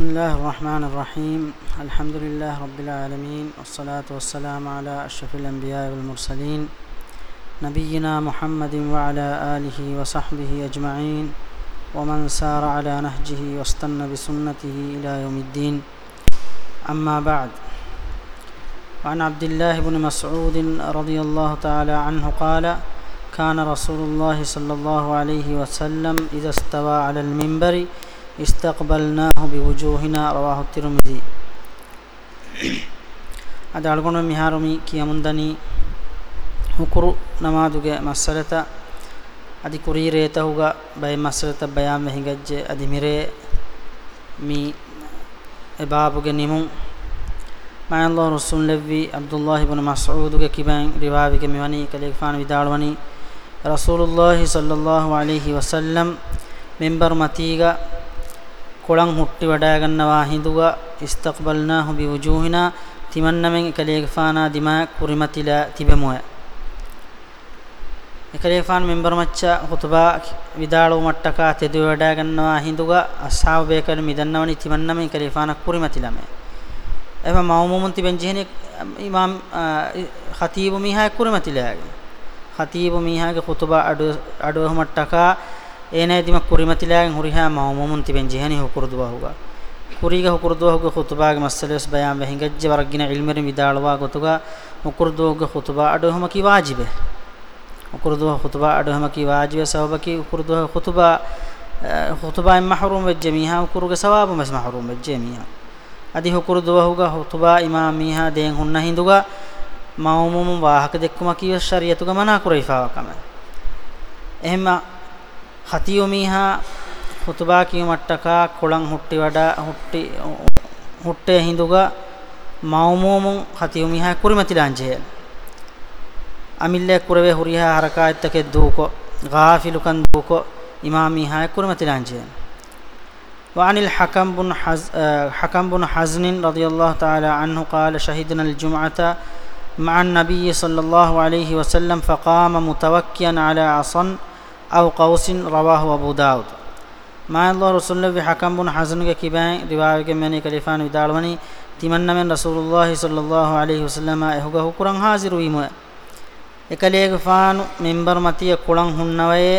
بسم الله الرحمن الرحيم الحمد لله رب العالمين والصلاة والسلام على أشرف الأنبياء والمرسلين نبينا محمد وعلى آله وصحبه أجمعين ومن سار على نهجه واستنى بسنته إلى يوم الدين أما بعد وعن عبد الله بن مسعود رضي الله تعالى عنه قال كان رسول الله صلى الله عليه وسلم إذا استوى على المنبر استقبلناه بوجوهنا رواه الترمذي අද අලගොන මිහාරුමි කියමුන්දනි හුකුරු නමාදුගේ මස්සලත අදි කුරීරේ තහුගා බයි මස්සලත බයාම හිඟජ්ජේ අදි මිරේ මි එබාබුගේ නිමුන් මා අල්ලාහ් රසූල් ලෙවි අබ්දුල්ලාහ් ඉබ්න මස්උද්ගේ කිබෑන් රිවාවිගේ මෙවනි කලේෆාන විදාලවනි රසූලුල්ලාහ් සල්ලල්ලාහු අලයිහි වසල්ලම් මෙම්බර් මතීගා කොළන් හුට්ටි වඩා ගන්නවා හිඳුවා ඉස්තක්බල්නාහු බිවුජූහිනා තිමන්නමෙන් එකලේගෆානා දිමා කුරිමතිලා තිබෙමුය එකලේෆාන් මෙම්බර් මච්චා හුතුබා විදාළු මට්ටකා තෙදු වඩා ගන්නවා හිඳුවා අස්සාව බේකල් මිදන්නවනි තිමන්නමෙන් එකලේෆානා කුරිමතිලාමේ එම මවමුමුන් තිබෙන් ජෙහනේ ඉමාම් ඛතීබු මීහා කුරිමතිලාගේ ඛතීබු මීහාගේ හුතුබා අඩුව අඩුව මට්ටකා ඒನೈದಿಮ ಕುರಿಮತಿಲಾಗನ್ ಹುರಿಹಾ ಮಾಮೂಮುನ್ ತಿಬೆನ್ ಜಿಹನಿ ಹುಕುರುದುವಾಹುಗ ಕುರಿಗ ಹುಕುರುದುವಾಹುಗ ಖುತುಬಾಗ ಮಸ್ಸಲೆಸ್ ಬಯಾನ್ ವೆ ಹಿಂಗಜ್ಜೆ ವರಗಿನ ಇಲ್ಮರಿ ವಿದಾಳವಾ ಗೊತುಗ ಹುಕುರುದುವಾಗ ಖುತುಬಾ ಅಡುಹಮ ಕಿ ವಾಜಿಬೆ ಹುಕುರುದುವ ಖುತುಬಾ ಅಡುಹಮ ಕಿ ವಾಜಿಬೆ ಸಬಬಕಿ ಹುಕುರುದುವ ಖುತುಬಾ ಖುತುಬಾ ಇಮ್ ಮಹರೂಮ್ ವೆಜ್ಜೆ ಮೀಹಾ ಹುಕುರುಗ ಸವಾಬು ಮಸ್ ಮಹರೂಮ್ ವೆಜ್ಜೆ ಮೀಹಾ අදි හුකුරු දුවහුග හුතුබා ඉමා මීහා දෙන් හුන්න හිඳුග මවමුම වාහක දෙක්කම කියව ශරියතුග මනා කුරයිෆාවකම එහෙම ಹತಿಯುಮಿಹಾ ಹುತುಬಾ ಕಿಯುಮಟ್ಟಕ ಕುಳಂ ಹುಟ್ಟಿ ವಡ ಹುಟ್ಟಿ ಹುಟ್ಟೆ ಹಿಂದುಗ ಮೌಮೂಮು ಹತಿಯುಮಿಹಾ ಕುರಿಮತಿಲಾಂಜೆ ಅಮಿಲ್ಲೆ ಕುರವೆ ಹುರಿಹ ಹರಕಾಯತ್ತಕ್ಕೆ ದೂಕೊ ಗಾಫಿಲುಕನ್ ದೂಕೊ ಇಮಾಮಿಹಾ ಕುರಿಮತಿಲಾಂಜೆ وعن الحكم بن حز حكم بن حزن رضي الله تعالى عنه قال شهدنا الجمعة مع النبي صلى الله عليه وسلم فقام متوكيا على عصا او قوس رواه ابو داود ما الله رسول الله حكم بن حزن کے کیبائیں رواوی کے منی کلیفان ودالونی تیمن من رسول الله صلی اللہ علیہ وسلم اہوگہ قران حاضر ویم එකලේග ෆානු මෙම්බර් මතිය කුලන් හුන්නවයේ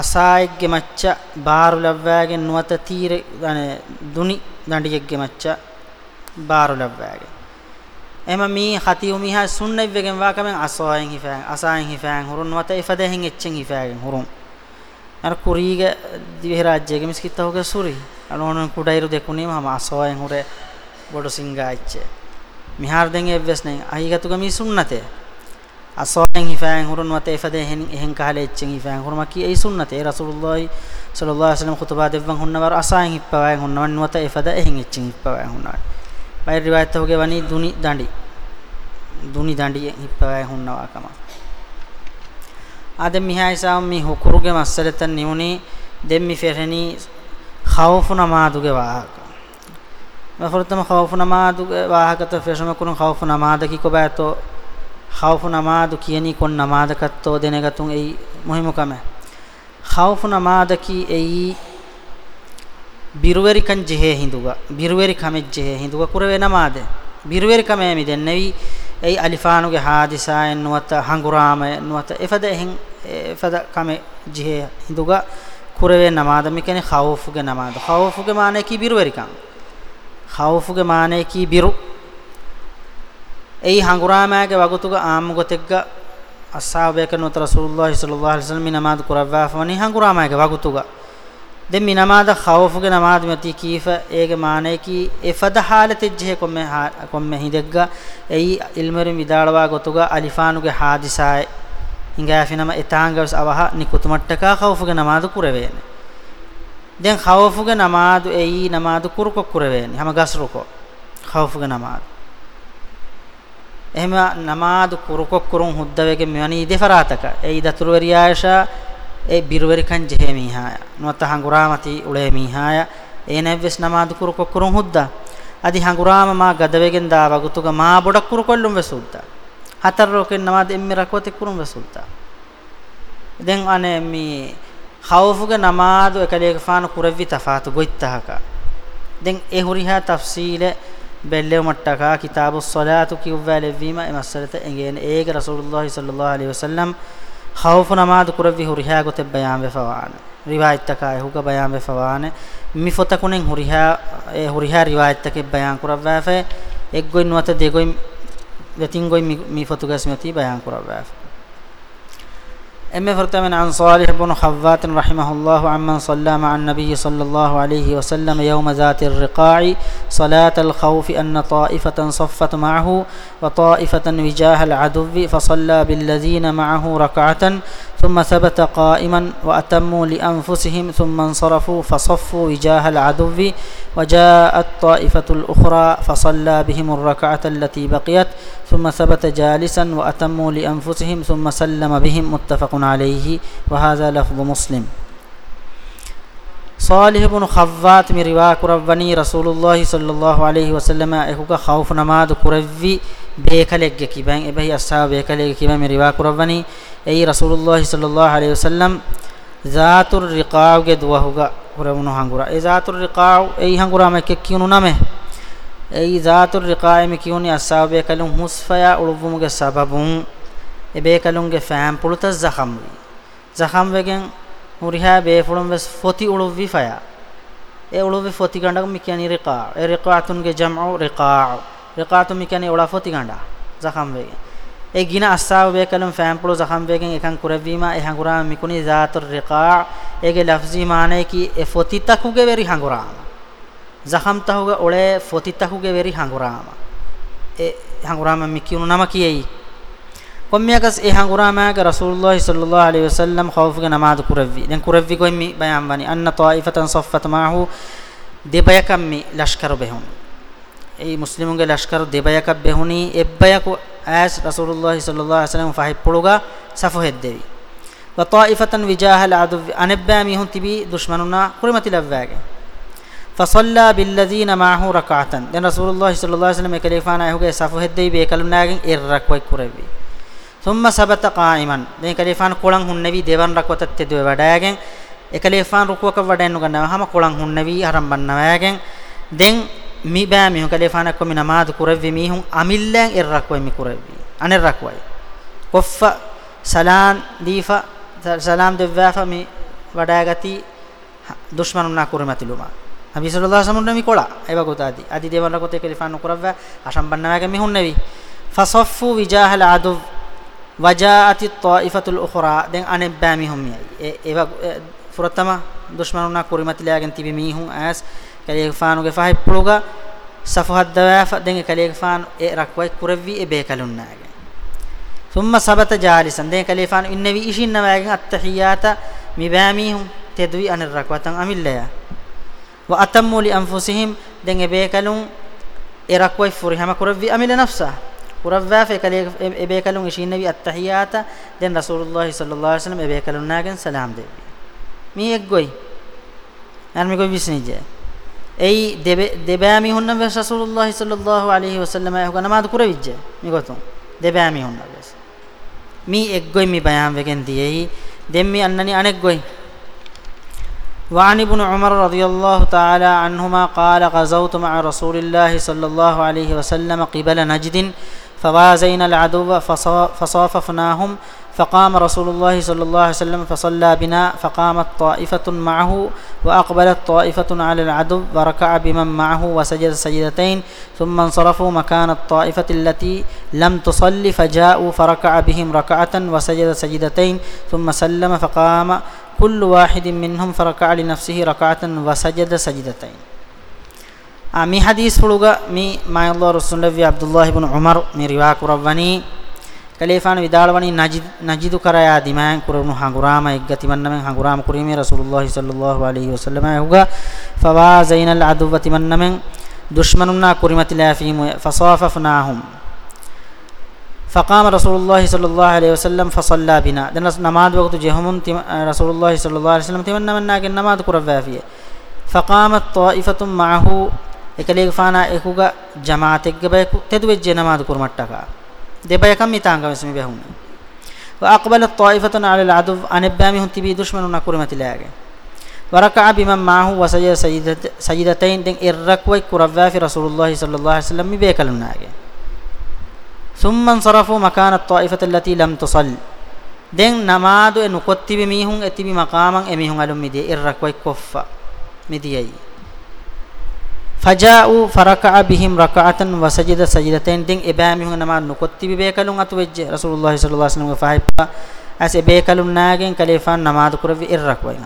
අසායෙක්ගේ මච්ච බාරු ලබ්වාගෙන් නුවත තීර දුනි දඬියෙක්ගේ මච්ච බාරු ලබ්වාගෙන් එම මී ඛතියු මිහා සුන්නෙව්වෙගෙන් වාකමෙන් අසෝයෙන් හිෆෑන් අසායෙන් හිෆෑන් හුරුන් වත ඉෆදෙහින් එච්චෙන් හිෆෑගෙන් හුරුන් අර කුරීග දිවිහෙ රාජ්‍යයේ මිස්කිත්තවක සුරි අනෝන කුඩයිරු දෙකුණීම හම අසෝයෙන් හුරේ බොඩු සිංගාච්චේ මිහාර දෙන් එව්වස්නේ අහිගතුග මී සුන්නතේ අසෝයෙන් හිෆෑන් හුරුන් වත ඉෆදෙහින් එහෙන් කහලේ එච්චෙන් හිෆෑන් හුරුම කි ඒ සුන්නතේ රසූලුල්ලාහි සල්ලල්ලාහු අලයිහි වසල්ලම් ඛුතබා දෙවන් හුන්නවර අසායෙන් හිප්පවයන් හුන්නවන් වත ඉෆද එහෙන් එච්චෙන් හිප්පවයන් හුන්නවන් पैर रिवायत हो गए वनी दूनी दांडी दूनी दांडी हिप्पवाय हुन्नवा कम आदम मिहाय साम मि हुकुरुगे मसलतन निउनी देम मि फेरहनी खौफ नमादुगे वाहक मफरतम खौफ नमादुगे वाहक तो फेरसम कुन खौफ नमाद की को बैतो खौफ नमाद कियनी कोन नमाद कत्तो देने गतुं एई मुहिम कम है खौफ नमाद की एई ಬಿರುವೆರಿ ಕಂಜಿಹೆ ಹಿಂದುಗ ಬಿರುವೆರಿ ಕಮೆಜ್ಜೆಹೆ ಹಿಂದುಗ ಕುರವೆ ನಮಾದೆ ಬಿರುವೆರಿ ಕಮೇಮಿ ದೆನ್ನವಿ ಐ ಅಲಿಫಾನುಗೆ ಹಾದಿಸಾ ಎನ್ನುವತ್ತ ಹಂಗುರಾಮ ಎನ್ನುವತ್ತ ಎಫದ ಹೆಂ ಎಫದ ಕಮೆ ಜಿಹೆ ಹಿಂದುಗ ಕುರವೆ ನಮಾದ ಮಿಕನೆ ಖೌಫುಗೆ ನಮಾದ ಖೌಫುಗೆ ಮಾನೆ ಕಿ ಬಿರುವೆರಿ ಕಂ ಖೌಫುಗೆ ಮಾನೆ ಕಿ ಬಿರು ಐ ಹಂಗುರಾಮಗೆ ವಗುತುಗ ಆಮುಗತೆಗ್ಗ ಅಸ್ಸಾಬೇಕನ್ನುತ್ತ ರಸೂಲುಲ್ಲಾಹಿ ಸಲ್ಲಲ್ಲಾಹು ಅಲೈಹಿ ವಸಲ್ಲಂ ನಮಾದ ಕುರವ್ವಾ ಫನಿ ಹಂಗುರಾಮಗೆ ವಗುತುಗ දැන් මේ නමාද ඛවෆුගේ නමාද මෙති කීෆ ඒගේ මානේ කී එෆද හාලතිජ්ජේ කොම්මේ කොම්මේ හිදෙග්ගා එයි ඉල්මරින් විදාලවා ගොතුගා අලිෆානුගේ හාදිසායි ඉංගාෆිනම එතාංගවස් අවහ නිකුතුමට්ටකා ඛවෆුගේ නමාද කුරවේනේ දැන් ඛවෆුගේ නමාද එයි නමාද කුරුකො කුරවේනේ හැම ගස්රුකෝ ඛවෆුගේ නමාද එහෙම නමාද කුරුකො කුරුන් හුද්දවේගේ මෙවනි දෙෆරාතක එයි දතුරු වරියාෂා ඒ බිරවරිකන් ජෙහෙ මීහාය නුවත හංගුරාමති උලේ මීහාය ඒ නැව්වස් නමාදු කුරු කොක්කරුන් හුද්දා අදි හංගුරාම මා ගදවෙගෙන් දා වගතුග මා බොඩක් කුරු කොල්ලුම් වෙසුද්දා හතර රෝකෙන් නමාද එම්මෙ රකවති කුරුම් වෙසුද්දා දැන් අනේ මේ khawfuge namaadu ekadege faana kuravvi tafaatu goittahaka den e huriha tafsile bellew mattaka kitabus salatu kiwwa levima e masalata engene ege rasulullah sallallahu alaihi wasallam khawfu namad kuravvi huriha gote bayan vefawane riwayat taka ehuga bayan vefawane mi fotakunen huriha e huriha riwayat take bayan kuravvafe ekgoin nuata degoin vetingoin mi fotugas meti bayan kuravvafe أما فرتمن عن صالح بن خذات رحمه الله عمن صلى مع النبي صلى الله عليه وسلم يوم ذات الرقاع صلاة الخوف أن طائفة صفت معه وطائفة وجاه العدو فصلى بالذين معه ركعة ثم ثبت قائما وأتموا لأنفسهم ثم انصرفوا فصفوا وجاه العدو وجاءت طائفة الأخرى فصلى بهم الركعة التي بقيت ثم ثبت جالسا وأتموا لأنفسهم ثم سلم بهم متفق عليه وهذا لفظ مسلم صالح بن خوات رواك ربني رسول الله صلى الله عليه وسلم اخوك خوف نماز كروي بيكلك كيبان إبه أصحاب بيكلك كيبان من رواك ربني أي رسول الله صلى الله عليه وسلم ذات الرقاع قد وهو قربنا هنغرا أي ذات الرقاع أي هنغرا ما كيونو نامه أي ذات الرقاع مكيوني أصحاب بيكلون مصفيا أولوبهم كسببهم إبيكلون كفهم بلوت الزخم زخم وجن وريها بيفلون بس فوتي أولوبي فيا أي أولوبي فوتي كندك مكياني رقاع أي رقاعة جمع رقاع එකාතුමි කියන්නේ ඔලාෆොති ගණ්ඩා zaham wege e gina asaw be kalam fam pulo zaham wegen ekan kuravima e hangura mikuni zaatur riqa ege lafzi maane ki e foti takuge veri hangura zaham tahuga ole foti takuge veri hangura e hangura ma mikunu nama kiyei kommiyakas e hangura ma ga rasulullah sallallahu alaihi wasallam khawfuge namaz kuravi den kuravi ko mi bayan wani anna ta'ifatan saffat ma'hu de bayakammi lashkaru behum ඒ මුස්ලිමුන්ගේ ලෂ්කර දෙබයක බෙහුණි එබ්බයක ඇස් රසූලුල්ලාහ සල්ලල්ලාහු අලයිහි වසල්ලම් ෆහි පොළුගා සෆු හෙද්දෙවි වතායිෆතන් විජාහල් අදු අනෙබ්බා මිහුන් තිබි දුෂ්මනුනා කුරිමති ලව්වාගේ ෆසල්ලා බිල්ලදීන මාහු රකාතන් දැන් රසූලුල්ලාහ සල්ලල්ලාහු අලයිහි වසල්ලම් කලිෆාන අයහුගේ සෆු හෙද්දෙවි බේකලුනාගෙන් එර රක්වයි කුරෙවි ثم සබත قائමන් දැන් කලිෆාන කොළන් හුන්නෙවි දෙවන් රකවතත් තෙදුවේ වඩාගෙන් එකලිෆාන රුකුවක වඩෙන්නු ගන්නවා හැම කොළන් හුන්නෙවි ආරම්භන්නවාගෙන් දැන් mi ba mi hokale fana ko mi namaz kurawwi e e mi hun amillan irrakwa mi kurawwi anirrakwa koffa salan difa salam devvafa mi wadagati dushmanunna kurimatiluma e nabi sallallahu alaihi wasallam mi kola eba gotadi adi devanra kote kale fana kurawwa ashambannawage mi hun nevi fasaffu wijahal adu වජාති ත්වායිෆතුල් උඛරා දැන් අනෙබ්බෑ මිහුම් යයි ඒවා ෆුරතම දුෂ්මනුනා කුරිමතිලයාගෙන් තිබි මිහුම් ඇස් කලේක ෆානුගේ ෆහයි පුලුගා සෆහත් දවාෆ දෙන් කලේක ෆාන ඒ රක්වයි කුරවි ඒ බේකලුන් නාගේ ثم සබත ජාලිසන් දෙන් කලේක ෆාන ඉන්නවි ඉෂින්න වාගෙන් අත්තහියාත මිබෑමීහුම් තෙදුයි අන රක්වතන් අමිල්ලය ව අතම්මු ලි අන්ෆුසිහිම් දෙන් ඒ බේකලුන් ඒ රක්වයි ෆුරිහම කුරවි අමිල නෆ්සා කුරව්වා ෆේ කලේක ඒ බේකලුන් ඉෂින්නවි අත්තහියාත දෙන් රසූලුල්ලාහි සල්ලල්ලාහු අලයිහි වසල්ලම් ඒ බේකලුන් නාගෙන් සලාම් දෙවි මේ එක්ගොයි නර්මිකෝ විශ්නිජේ এই দেবে দেবামি হুন্না বেশ রাসূলুল্লাহ সাল্লাল্লাহু আলাইহি ওয়াসাল্লাম এ হুকানা কুরে বিজ্জে মি গতম দেবামি হুন্না বেশ মি একগই মি বায়াম বেকেন দিয়েই দেমমি আন্নানি আনেকগই وعن ابن عمر رضي الله تعالى عنهما قال غزوت مع رسول الله صلى الله عليه وسلم قبل نجد فوازينا العدو فصاففناهم فقام رسول الله صلى الله عليه وسلم فصلى بنا فقامت طائفة معه وأقبلت طائفة على العدو وركع بمن معه وسجد سجدتين ثم انصرفوا مكان الطائفة التي لم تصل فجاءوا فركع بهم ركعة وسجد سجدتين ثم سلم فقام كل واحد منهم فركع لنفسه ركعة وسجد سجدتين آمي حديث فلوغا مي ما الله رسول الله عبد الله بن عمر مي رواك رباني කලේෆාන විදාලවනි නජිදු කරයා දිමයන් කුරුණු හඟුරාම එක්ගතිමන්නමෙන් හඟුරාම කුරීමේ රසූලුල්ලාහි සල්ලල්ලාහු අලයිහි වසල්ලම හුගා ෆවාසයිනල් අදුවතිමන්නමෙන් දුෂ්මනුන්නා කුරිමතිලා ෆීම ෆසාෆෆනාහුම් فقام رسول الله صلى الله عليه وسلم فصلى بنا دنا نماز وقت جهمون رسول الله صلى الله عليه وسلم تمنى منا كن نماز قروا فيه فقامت طائفه معه එකලේග ෆානා එකුග ජමාතෙක්ග බයකු තෙදුවෙච්ජ නමාදු කුරමට්ටකා දෙබයකම් මිතාංගමස්මි බැහුණ واقبل الطائفه على العدو ان ابامهم تبي دشمنون كرمتلاগে وركع بمن معه وسجد سجدتين دين الركوي كروا في رسول الله صلى الله عليه وسلم بيكلناগে ثم انصرفوا مكان الطائفه التي لم تصل دين نماذ نكتب ميهم اتبي مقاما اميهم علم مدي الركوي كفا مديي ಫಜಾಉ ಫರಕಅ ಬಿಹಿಂ ರಕಅತನ್ ವಸಜಿದ ಸಜಿದತೈನ್ ದಿನ್ ಇಬಾಮಿ ಹುಂಗ ನಮಾ ನುಕೊತ್ತಿ ಬಿಬೇಕಲುಂ ಅತು ವೆಜ್ಜೆ ರಸೂಲುಲ್ಲಾಹಿ ಸಲ್ಲಲ್ಲಾಹು ಅಲೈಹಿ ವಸಲ್ಲಂ ಫಹೈಫಾ ಅಸ ಇಬೇಕಲುಂ ನಾಗೆನ್ ಕಲಿಫಾನ್ ನಮಾದ ಕುರವಿ ಇರ್ರಕ್ ವೈನ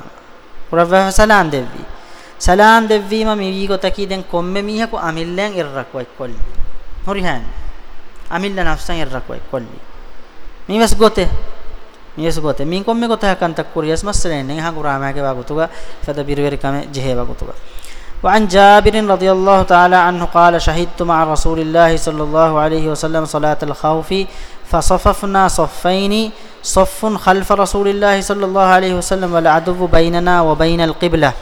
ಕುರವ ಸಲಾನ್ ದೆವ್ವಿ ಸಲಾನ್ ದೆವ್ವಿ ಮ ಮೀ ಗೊತಕಿ ದೆನ್ ಕೊಮ್ಮೆ ಮೀಹಕು ಅಮಿಲ್ಲೆನ್ ಇರ್ರಕ್ ವೈ ಕೊಲ್ಲಿ ಹೊರಿ ಹ್ಯಾನ್ ಅಮಿಲ್ಲ ನಫ್ಸನ್ ಇರ್ರಕ್ ವೈ ಕೊಲ್ಲಿ ಮೀವಸ್ ಗೊತೆ ಮೀವಸ್ ಗೊತೆ ಮೀ ಕೊಮ್ಮೆ ಗೊತ ಹಕಂತ ಕುರಿಯಸ್ ಮಸ್ರೆನ್ ನೆ ಹಾ ಕುರಾಮಾಗೆ ವಾಗುತುಗ ಫದ ಬಿರುವೆರಿ ಕಮೆ ಜೆಹೆ ವಾಗುತುಗ وعن جابر رضي الله تعالى عنه قال شهدت مع رسول الله صلى الله عليه وسلم صلاة الخوف فصففنا صفين صف خلف رسول الله صلى الله عليه وسلم والعدو بيننا وبين القبلة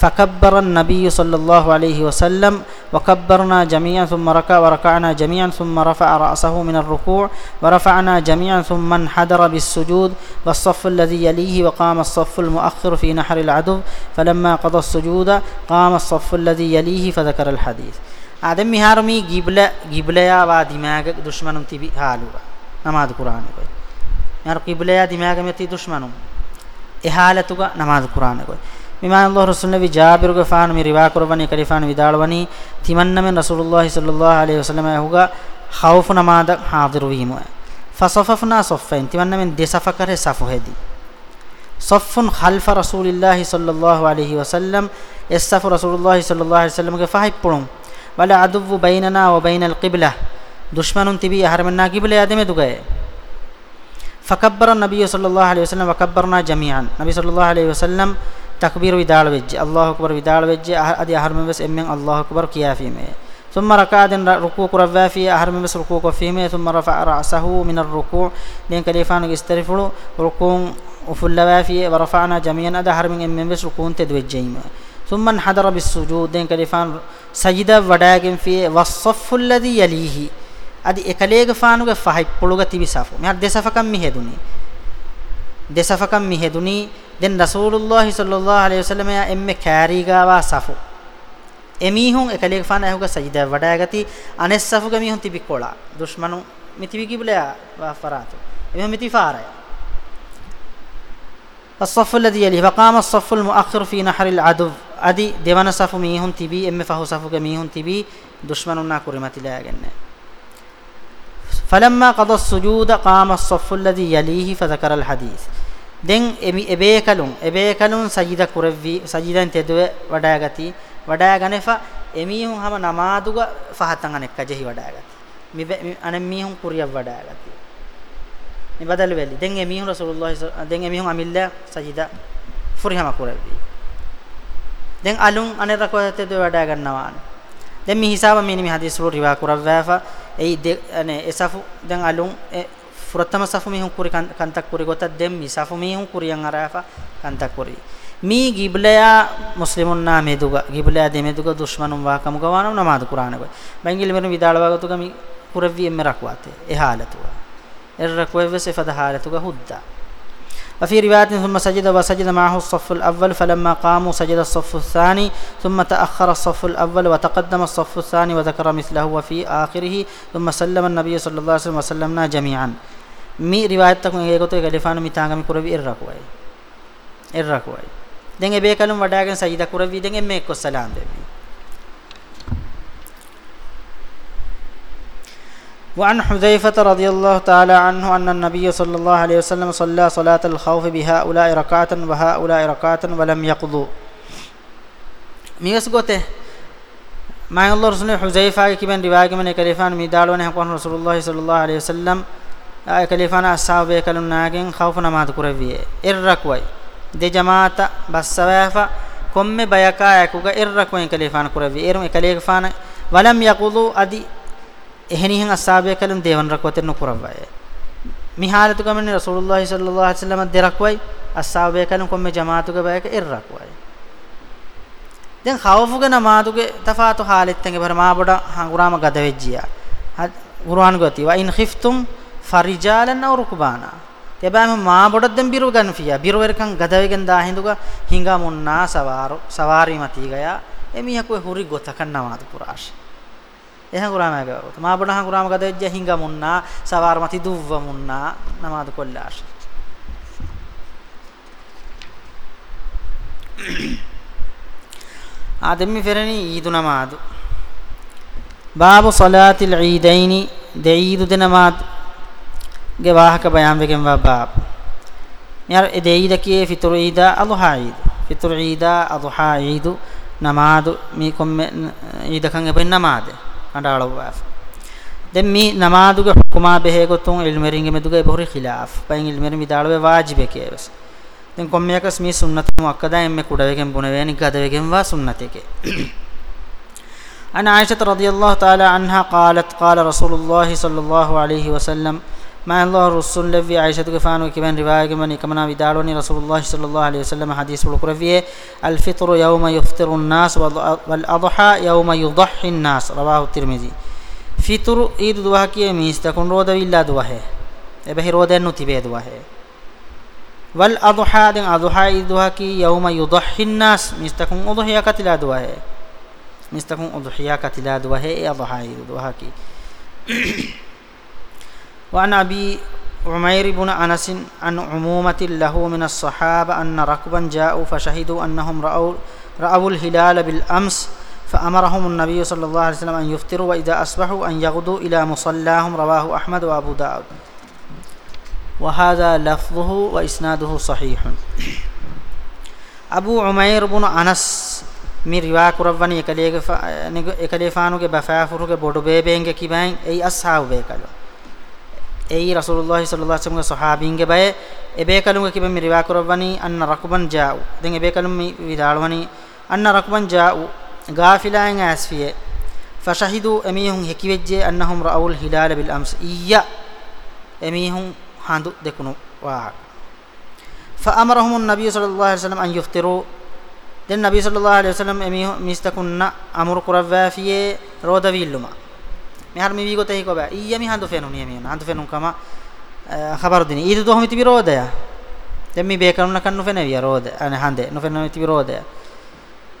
فكبر النبي صلى الله عليه وسلم وكبرنا جميعا ثم ركع وركعنا جميعا ثم رفع رأسه من الركوع ورفعنا جميعا ثم انحدر بالسجود والصف الذي يليه وقام الصف المؤخر في نحر العدو فلما قضى السجود قام الصف الذي يليه فذكر الحديث آدم مهارمي قبلة قبلة ودماغ دشمن تبي حالو نماز قرآن يا قبل يا دماغ میں تی دشمنوں احالتوں کا نماز قرآن کوئی بما الله رسول النبي جابر غفان مي روا قرباني كلفان ودالوني تمنى من رسول الله صلى الله عليه وسلم هوغا خوف نماذ حاضر ويم فصففنا صفين تمنى من دي صف كره صف هدي صف خلف رسول الله صلى الله عليه وسلم الصف رسول الله صلى الله عليه وسلم كفاي بلوم ولا عدو بيننا وبين القبله دشمن تبي احرمنا قبله ادم دغه فكبر النبي صلى الله عليه وسلم وكبرنا جميعا النبي صلى الله عليه وسلم තක්බීර විදාල වෙජ්ජි අල්ලාහ් අක්බර් විදාල වෙජ්ජි අදි අහර්ම වෙස් එම්මෙන් අල්ලාහ් අක්බර් කියා ෆීමේ ثم ركع دن ركوع كروا في أهرم مس ركوع كفيمه ثم رفع رأسه من الركوع دين كليفان يسترفلو ركوع وفلوا في ورفعنا جميعا أدا هرم من مس ركوع تدوجيما ثم انحدر بالسجود دين كليفان سجد وداعم في والصف الذي يليه أدي إكليغ فانوغ فهيب بلوغ تبي صافو مهر دسافكم مهدوني دسافكم مهدوني දැන් රසූලුල්ලාහි සල්ලල්ලාහු අලයිහි වසල්ලම යා එම්මේ කෑරීගාවා සෆු එමීහුන් එකලෙක ෆාන ඇහුග සජිද වඩාගති අනෙස් සෆුග මීහුන් තිබිකොලා දුෂ්මනු මිතිවි කිබලා වාෆරාතු එමෙ මිතිෆාරය الصف الذي يليه فقام الصف المؤخر في نحر العدو ادي ديوان صف ميهن تبي ام فهو صفك ميهن تبي دشمننا كرمت لا جنة فلما قضى السجود قام الصف الذي يليه فذكر الحديث දැන් එබේකලුන් එබේකලුන් සජිදා කුරවි සජිදාන් තෙදුව වඩාගති වඩාගනෙෆා එමිහුන් හැම නමාදුග ෆහතන් අනෙක් කජෙහි වඩාගති මි අනෙන් මිහුන් කුරියව වඩාගති මේ බදල් වෙලි දැන් එමිහුන් රසූලුල්ලාහි දැන් එමිහුන් අමිල්ලා සජිදා ෆුරිහම කුරවි දැන් අලුන් අනේ රකවත තෙදුව වඩා ගන්නවා දැන් මේ හිසාව මිනි මේ හදිස් වල රිවා කුරවෑෆා එයි අනේ එසෆු දැන් අලුන් furatama safu mihun kuri kantak kuri gota demmi safu mihun kuriyan arafa kantak kuri mi giblaya muslimun na meduga giblaya de meduga dushmanum wa kam gawanam namad qur'an go bangil meru vidalwa go to kami kuravvi em rakwate e halatu er rakweve se fada halatu go hudda وفي رواية ثم سجد وسجد معه الصف الأول فلما قاموا سجد الصف الثاني ثم تأخر الصف الأول وتقدم الصف الثاني وذكر مثله وفي آخره ثم سلم النبي صلى الله عليه وسلم وسلمنا جميعا මේ රිවායත් තකුන් ඒකතෝ ගලිෆානු මිතාංගම කුරවි ඉරරකුවයි ඉරරකුවයි දැන් ඒ බේකලුම් වඩාගෙන සජිදා කුරවි දැන් එමෙ එක්ක සලාම් දෙවි وعن حذيفة رضي الله تعالى عنه أن النبي صلى الله عليه وسلم صلى صلاة الخوف بهؤلاء ركعة وهؤلاء ركعة ولم يقضوا ميس قوته ما الله رسول حذيفة كبن رواية من كريفان ميدالون هكون رسول الله صلى الله عليه وسلم ආය කලිෆාන අස්සාබේ කලුනාගෙන් ඛෞෆ නමාත කුරවිය ඉර්රක්වයි දෙ ජමාත බස්සවාෆා කොම්මෙ බයකා යකුග ඉර්රක්වයි කලිෆාන කුරවිය එරුම කලිෆාන වලම් යකුදු අදි එහෙනිහන් අස්සාබේ කලුන් දේවන් රක්වතෙන් නුකුරවය මිහාලතු ගමනේ රසූලුල්ලාහි සල්ලල්ලාහු අලයිහි වසල්ලම දෙරක්වයි අස්සාබේ කලුන් කොම්මෙ ජමාතුග බයක ඉර්රක්වයි දැන් ඛෞෆුග නමාතුගේ තෆාතු හාලෙත්තන්ගේ බර මා බඩ හංගුරාම ගත වෙජ්ජියා හත් ගුරුවන් ගතිවා ඉන් ඛිෆ්තුම් ಫರಿಜಾಲನ್ನ ಅವ್ರು ರುಕ್ಬಾನ ತೆಬಾಮ ಮಾ ಬೊಡದ್ದಂ ಬಿರು ಗನ್ಫಿಯ ಬಿರುವೆರಕಂ ಗದವೆಗನ್ ದಾ ಹಿಂದುಗ ಹಿಂಗಾ ಮುನ್ನಾ ಸವಾರು ಸವಾರಿ ಮತೀಗಯ ಎಮಿಹಕು ಹುರಿ ಗೊತಕನ್ನವಾದು ಪುರಾಶ್ එහ කුරාම ගවත මා බණහ කුරාම ගදෙජ්ජ හිඟ Munna සවාර මති දුව්ව Munna නමාද කොල්ලාශ ආදෙමි ෆෙරණි ඊදු නමාද Babu සලාතිල් ඊදයිනි දෙයිදු දෙනමාද ge wahaka bayan wegen wa bab yar ede ida kiye fitru ida adha id fitru ida adha id namad mi komme ida kan ge namad andalo wa den mi namadu ge hukuma behe gotun ilmeringe meduge bohri khilaf pain ilmerin midalwe wajibe ke bas den kommekas mi sunnat muakkada emme kudavegen bunaveni gadavegen wa sunnateke عن عائشة رضي الله تعالى عنها قالت قال رسول الله صلى الله عليه وسلم ما الله رسول الله في عائشة كفان وكمان رواية من كمان بداروني رسول الله صلى الله عليه وسلم حديث بالقرى فيه الفطر يوم يفطر الناس والأضحى يوم يضحي الناس رواه الترمذي فطر إيد دوها كي ميس تكون رودا إلا دوها එබැහි රෝදෙන් උතිබේ දුවහේ වල් අදුහා දෙන් අදුහා ඉදුහකි යවුම යුදහින්නාස් මිස්තකුන් උදුහියා කතිලා දුවහේ මිස්තකුන් උදුහියා කතිලා දුවහේ إيد අදුහා كي وعن أبي عمير بن أنس عن عمومة له من الصحابة أن ركبا جاءوا فشهدوا أنهم رأوا, رأوا الهلال بالأمس فأمرهم النبي صلى الله عليه وسلم أن يفطروا وإذا أصبحوا أن يغدوا إلى مصلاهم رواه أحمد وأبو داود وهذا لفظه وإسناده صحيح أبو عمير بن أنس من رواك کرون එකලේ بفافروك بودو بيبينك كيبين أي أصحاب بيكالو ඒ රසූලුල්ලාහි සල්ලල්ලාහු අලයිහි වසල්ලම්ගේ සහාබීන්ගේ බය එබේ කලුංග කිබෙ මි රිවා කරවවනි අන්න රකුබන් ජාඋ දැන් එබේ කලුම් මි විදාලවනි අන්න රකුබන් ජාඋ ගාෆිලායන් ඇස්ෆියේ ෆෂහිදු එමිහුන් හෙකිවෙජ්ජේ අන්නහුම් රාවුල් හිලාල බිල් අම්ස් ඊයා එමිහුන් හඳු දෙකුණු වා فأمرهم النبي صلى الله عليه وسلم أن يفطروا දැන් නබි සල්ලල්ලාහු අලයිහි වසල්ලම් එමිහු මිස්තකුන්න අමුරු කරවවා ෆියේ රෝදවිල්ලුමා mehar mi wigote hikoba iya mi handu fenun iya mi handu fenun kama khabar dini idu dohmi tibi rodaya දැන් මේ බේකනුන කන්නු ෆෙනවිය රෝද අනේ හන්දේ නොෆෙනවි තිබි රෝදය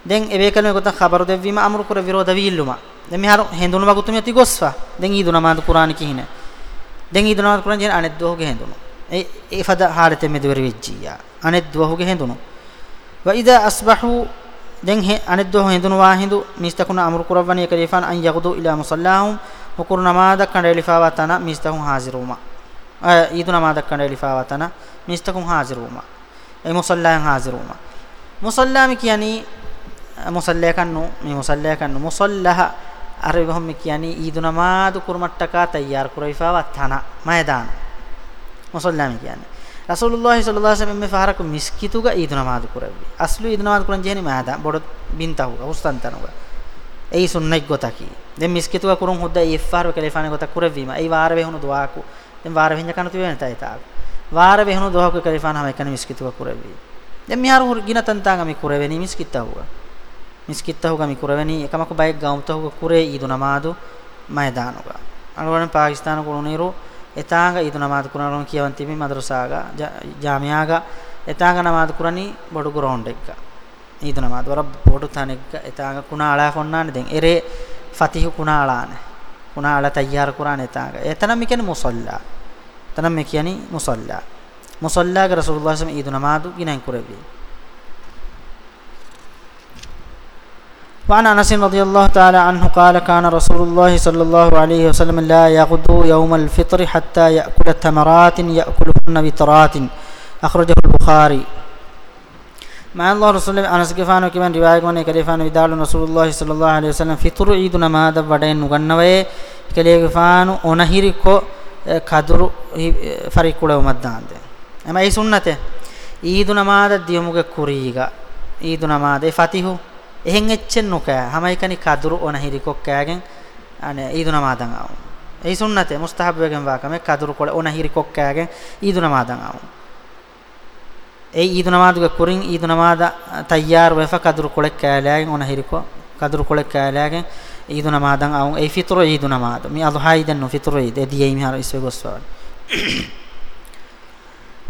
දැන් ඒ බේකනුන කොට خبر දෙවීම අමරු කර විරෝධ වීල්ලුම දැන් මෙහර හෙඳුණු වගුතුම යති ගොස්වා දැන් ඊදුන මාන්ත කුරාන කිහින දැන් ඊදුන මාන්ත කුරාන ජන අනෙත් දෝහුගේ හෙඳුණු ඒ ඒ ෆද හාරතේ මෙදවර විජ්ජියා අනෙත් දෝහුගේ හෙඳුණු වයිදා අස්බහු දැන් අනෙත් දෝහ හෙඳුණු වා හෙඳු නිස්තකුන අමරු කරවණිය කරේෆාන් අන් යගදු ඉලා මුසල්ලාහුම් ಹುಕುರು ನಮಾದ ಕಂಡ ಎಲಿಫಾವತನ ಮಿಸ್ತಹುಂ ಹಾಜಿರೂಮ ಈದು ನಮಾದ ಕಂಡ ಎಲಿಫಾವತನ ಮಿಸ್ತಹುಂ ಹಾಜಿರೂಮ ಎ ಮುಸಲ್ಲಾಂ ಹಾಜಿರೂಮ ಮುಸಲ್ಲಾಮಿ ಕಿಯಾನಿ ಮುಸಲ್ಲೆ ಕಣ್ಣು ಮಿ ಮುಸಲ್ಲೆ ಕಣ್ಣು ಮುಸಲ್ಲಹ ಅರವಿ ಹೊಮ್ಮಿ ಕಿಯಾನಿ ಈದು ನಮಾದು ಕುರ್ಮಟ್ಟಕ ತಯ್ಯಾರ್ ಕುರೈಫಾವತನ ಮೈದಾನ ಮುಸಲ್ಲಾಮಿ ಕಿಯಾನಿ ರಸೂಲುಲ್ಲಾಹಿ ಸಲ್ಲಲ್ಲಾಹು ಅಲೈಹಿ ವಸಲ್ಲಂ ಮೆ ಫಹರಕು ಮಿಸ್ಕಿತುಗ ಈದು ನಮಾದು ಕುರವಿ ಅಸ್ಲು ಈದು ನಮಾದು ಕುರನ್ ಜೇನಿ ಮೈದಾ ಬೊಡ ಬಿಂತಾಹುಗ ಉಸ್ತಂತನುಗ ei sunnai gotaki den miskituga kurun hudda ifar wekale ifane gotak kurevima ei warave hunu duaku den warave hinja kanu tiwen tai ta warave hunu duaku wekale ifane hama ekane miskituga kurevi den miharu gina tantanga mi kureveni miskitta huwa miskitta huwa mi kureveni ekamaku bayek gaumta huwa kure idu namadu maidanuga අනුවන පාකිස්තාන කුණුනිරු එතාංග ඊතු නමාත් කුණාරොන් කියවන් තිබි මදරසාගා ජාමියාගා එතාංග නමාත් කුරණි බොඩු ග්‍රවුන්ඩ් එකක ඊතන මාතවර පොටු තනෙක එතාග කුණාලා කොන්නානේ දැන් එරේ ෆතිහ කුණාලානේ කුණාලා තයාර කුරානේ එතාග එතනම කියන්නේ මුසල්ලා එතනම කියන්නේ මුසල්ලා මුසල්ලා ග රසූලුල්ලාහ සම ඊදු නමාදු ගිනන් කුරෙවි وعن انس رضي الله تعالى عنه قال كان رسول الله صلى الله عليه وسلم لا يغدو يوم الفطر حتى ياكل ثمرات ياكلهن بترات اخرجه البخاري ما الله رسول انس گفانو کی من روایت من کلیفانو ادال رسول الله صلی الله علیه وسلم فطر عید نماز وڈین نگنوے کلی گفانو اونہری کو කදුරු ෆරිකුලව මද්දාන්ද එම ඒ සුන්නතේ ඊදු නමාද දියමුගේ කුරීග ඊදු නමාදේ ෆතිහු එහෙන් එච්චෙන් නොකෑ හැමයි කනි කදුරු ඔන හිරිකොක් කෑගෙන් අනේ ඊදු නමාදන් ආවු ඒ සුන්නතේ මුස්තහබ් වෙගෙන් වාකමේ කදුරු කොළ ඔන හිරිකොක් කෑගෙන් ඊදු නමාදන් ආවු ඒ ඊද නමාදුගේ කුරින් ඊද නමාද තයාර් වෙෆ කදුරු කොලෙක් කෑලෑගෙන් ඔන හිරිකෝ කදුරු කොලෙක් කෑලෑගෙන් ඊද නමාදන් අවුන් ඒ ෆිතර ඊද නමාද මි අදුහා ඊදන් නො ෆිතර ඊද එදියේ මිහාර ඉස්වේ ගොස්වා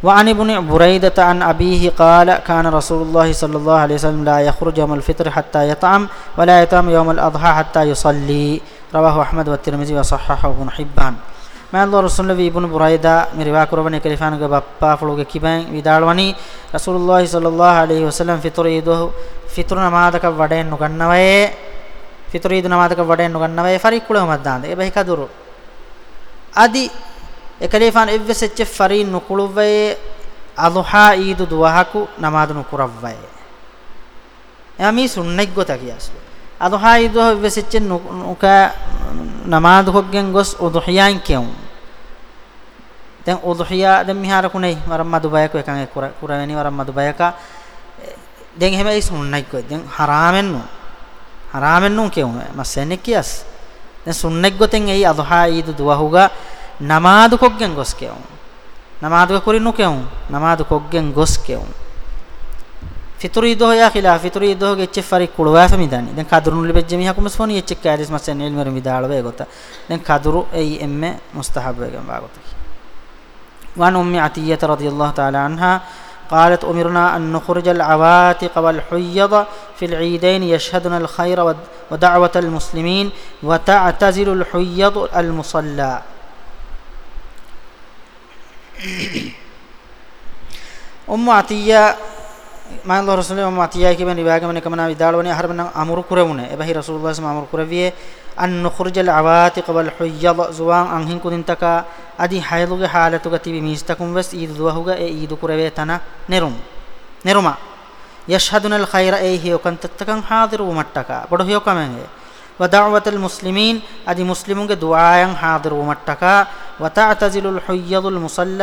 وعن ابن بريدة عن أبيه قال كان رسول الله صلى الله عليه وسلم لا يخرج يوم الفطر حتى يطعم ولا يطعم يوم الأضحى حتى يصلي رواه أحمد والترمذي وصححه ابن حبان මෑල්له රසුල්ල වීබුණු බුරයිදා මේ රිවා කරවන කලිෆානුගේ බප්පා ෆලුගේ කිබෙන් විදාළවනි රසූලුල්ලාහි සල්ලල්ලාහු අලයිහි වසල්ලම් ෆිතුර ඊදෝ ෆිතුර නමාදක වඩෙන් නුගන්නවයේ ෆිතුර ඊදු නමාදක වඩෙන් නුගන්නවයේ ෆරික්කුලම මද්දාන්ද ඒ බහික දුරු আদি ඒ කලිෆාන එව්වෙසෙච්ච ෆරී නුකුළුවයේ අදුහා ඊදු දුවහකු නමාද නුකුරව්වයේ එමි සුන්නෙක් ගොත කියාසු අදුහා ඊදු එව්වෙසෙච්ච නුක නමාද හොග්ගෙන් ගොස් උදුහියන් කියමු දැන් උදුහියා දැන් මිහාර කුනේ වරම් මදු බයක එකන් ඒ කුරවැනි වරම් මදු බයක දැන් එහෙම ඒ සුන්නයි කොයි දැන් හරාමෙන් නු හරාමෙන් නු කියමු මස්සෙන්නේ කියස් දැන් සුන්නෙක් ගොතෙන් ඒ අදුහා ඊද දුවහුගා නමාදු කොග්ගෙන් ගොස් කියමු නමාදු කුරින් නු කියමු නමාදු කොග්ගෙන් ගොස් කියමු ෆිතුරි දෝ යා ඛිලා ෆිතුරි දෝ ගෙච්ච ෆරි කුලවා ෆමිදානි දැන් කදුරුන් ලිබෙජ්ජ මිහකුම සෝනි එච්ච කෑරිස් මස්සෙන් එල්මර මිදාලව ඒ ගොත දැන් කදුරු ඒ එම්මේ මුස්තහබ් වේගම් වාගොතකි وعن أم عتية رضي الله تعالى عنها قالت أمرنا أن نخرج العواتق والحيض في العيدين يشهدنا الخير ودعوة المسلمين وتعتزل الحيض المصلى أم عتية මාන් රසූලුල්ලාහ මතියයි කියන විවාගමන කමනා විදාලවනේ හරමන අමරු කරමුනේ එබැහි රසූලුල්ලාහ සම අමරු කරවියේ අන් නුඛුර්ජල් අවාතික වල් හුයද සුවාන් අන් හින් කුදින්තක আদি හයලුගේ හාලතුග තිබි මිස්තකුම් වස් ඊද දුවහුග ඒ ඊද කුරවේ තන නෙරුම් නෙරුමා යෂහදුනල් ඛෛර ඒ හියකන් තත්තකන් හාදිරු මට්ටක බඩු හියකමගේ වදාවතල් මුස්ලිමීන් আদি මුස්ලිමුගේ දුආයන් හාදිරු මට්ටක وتعتزل الحيض المصلى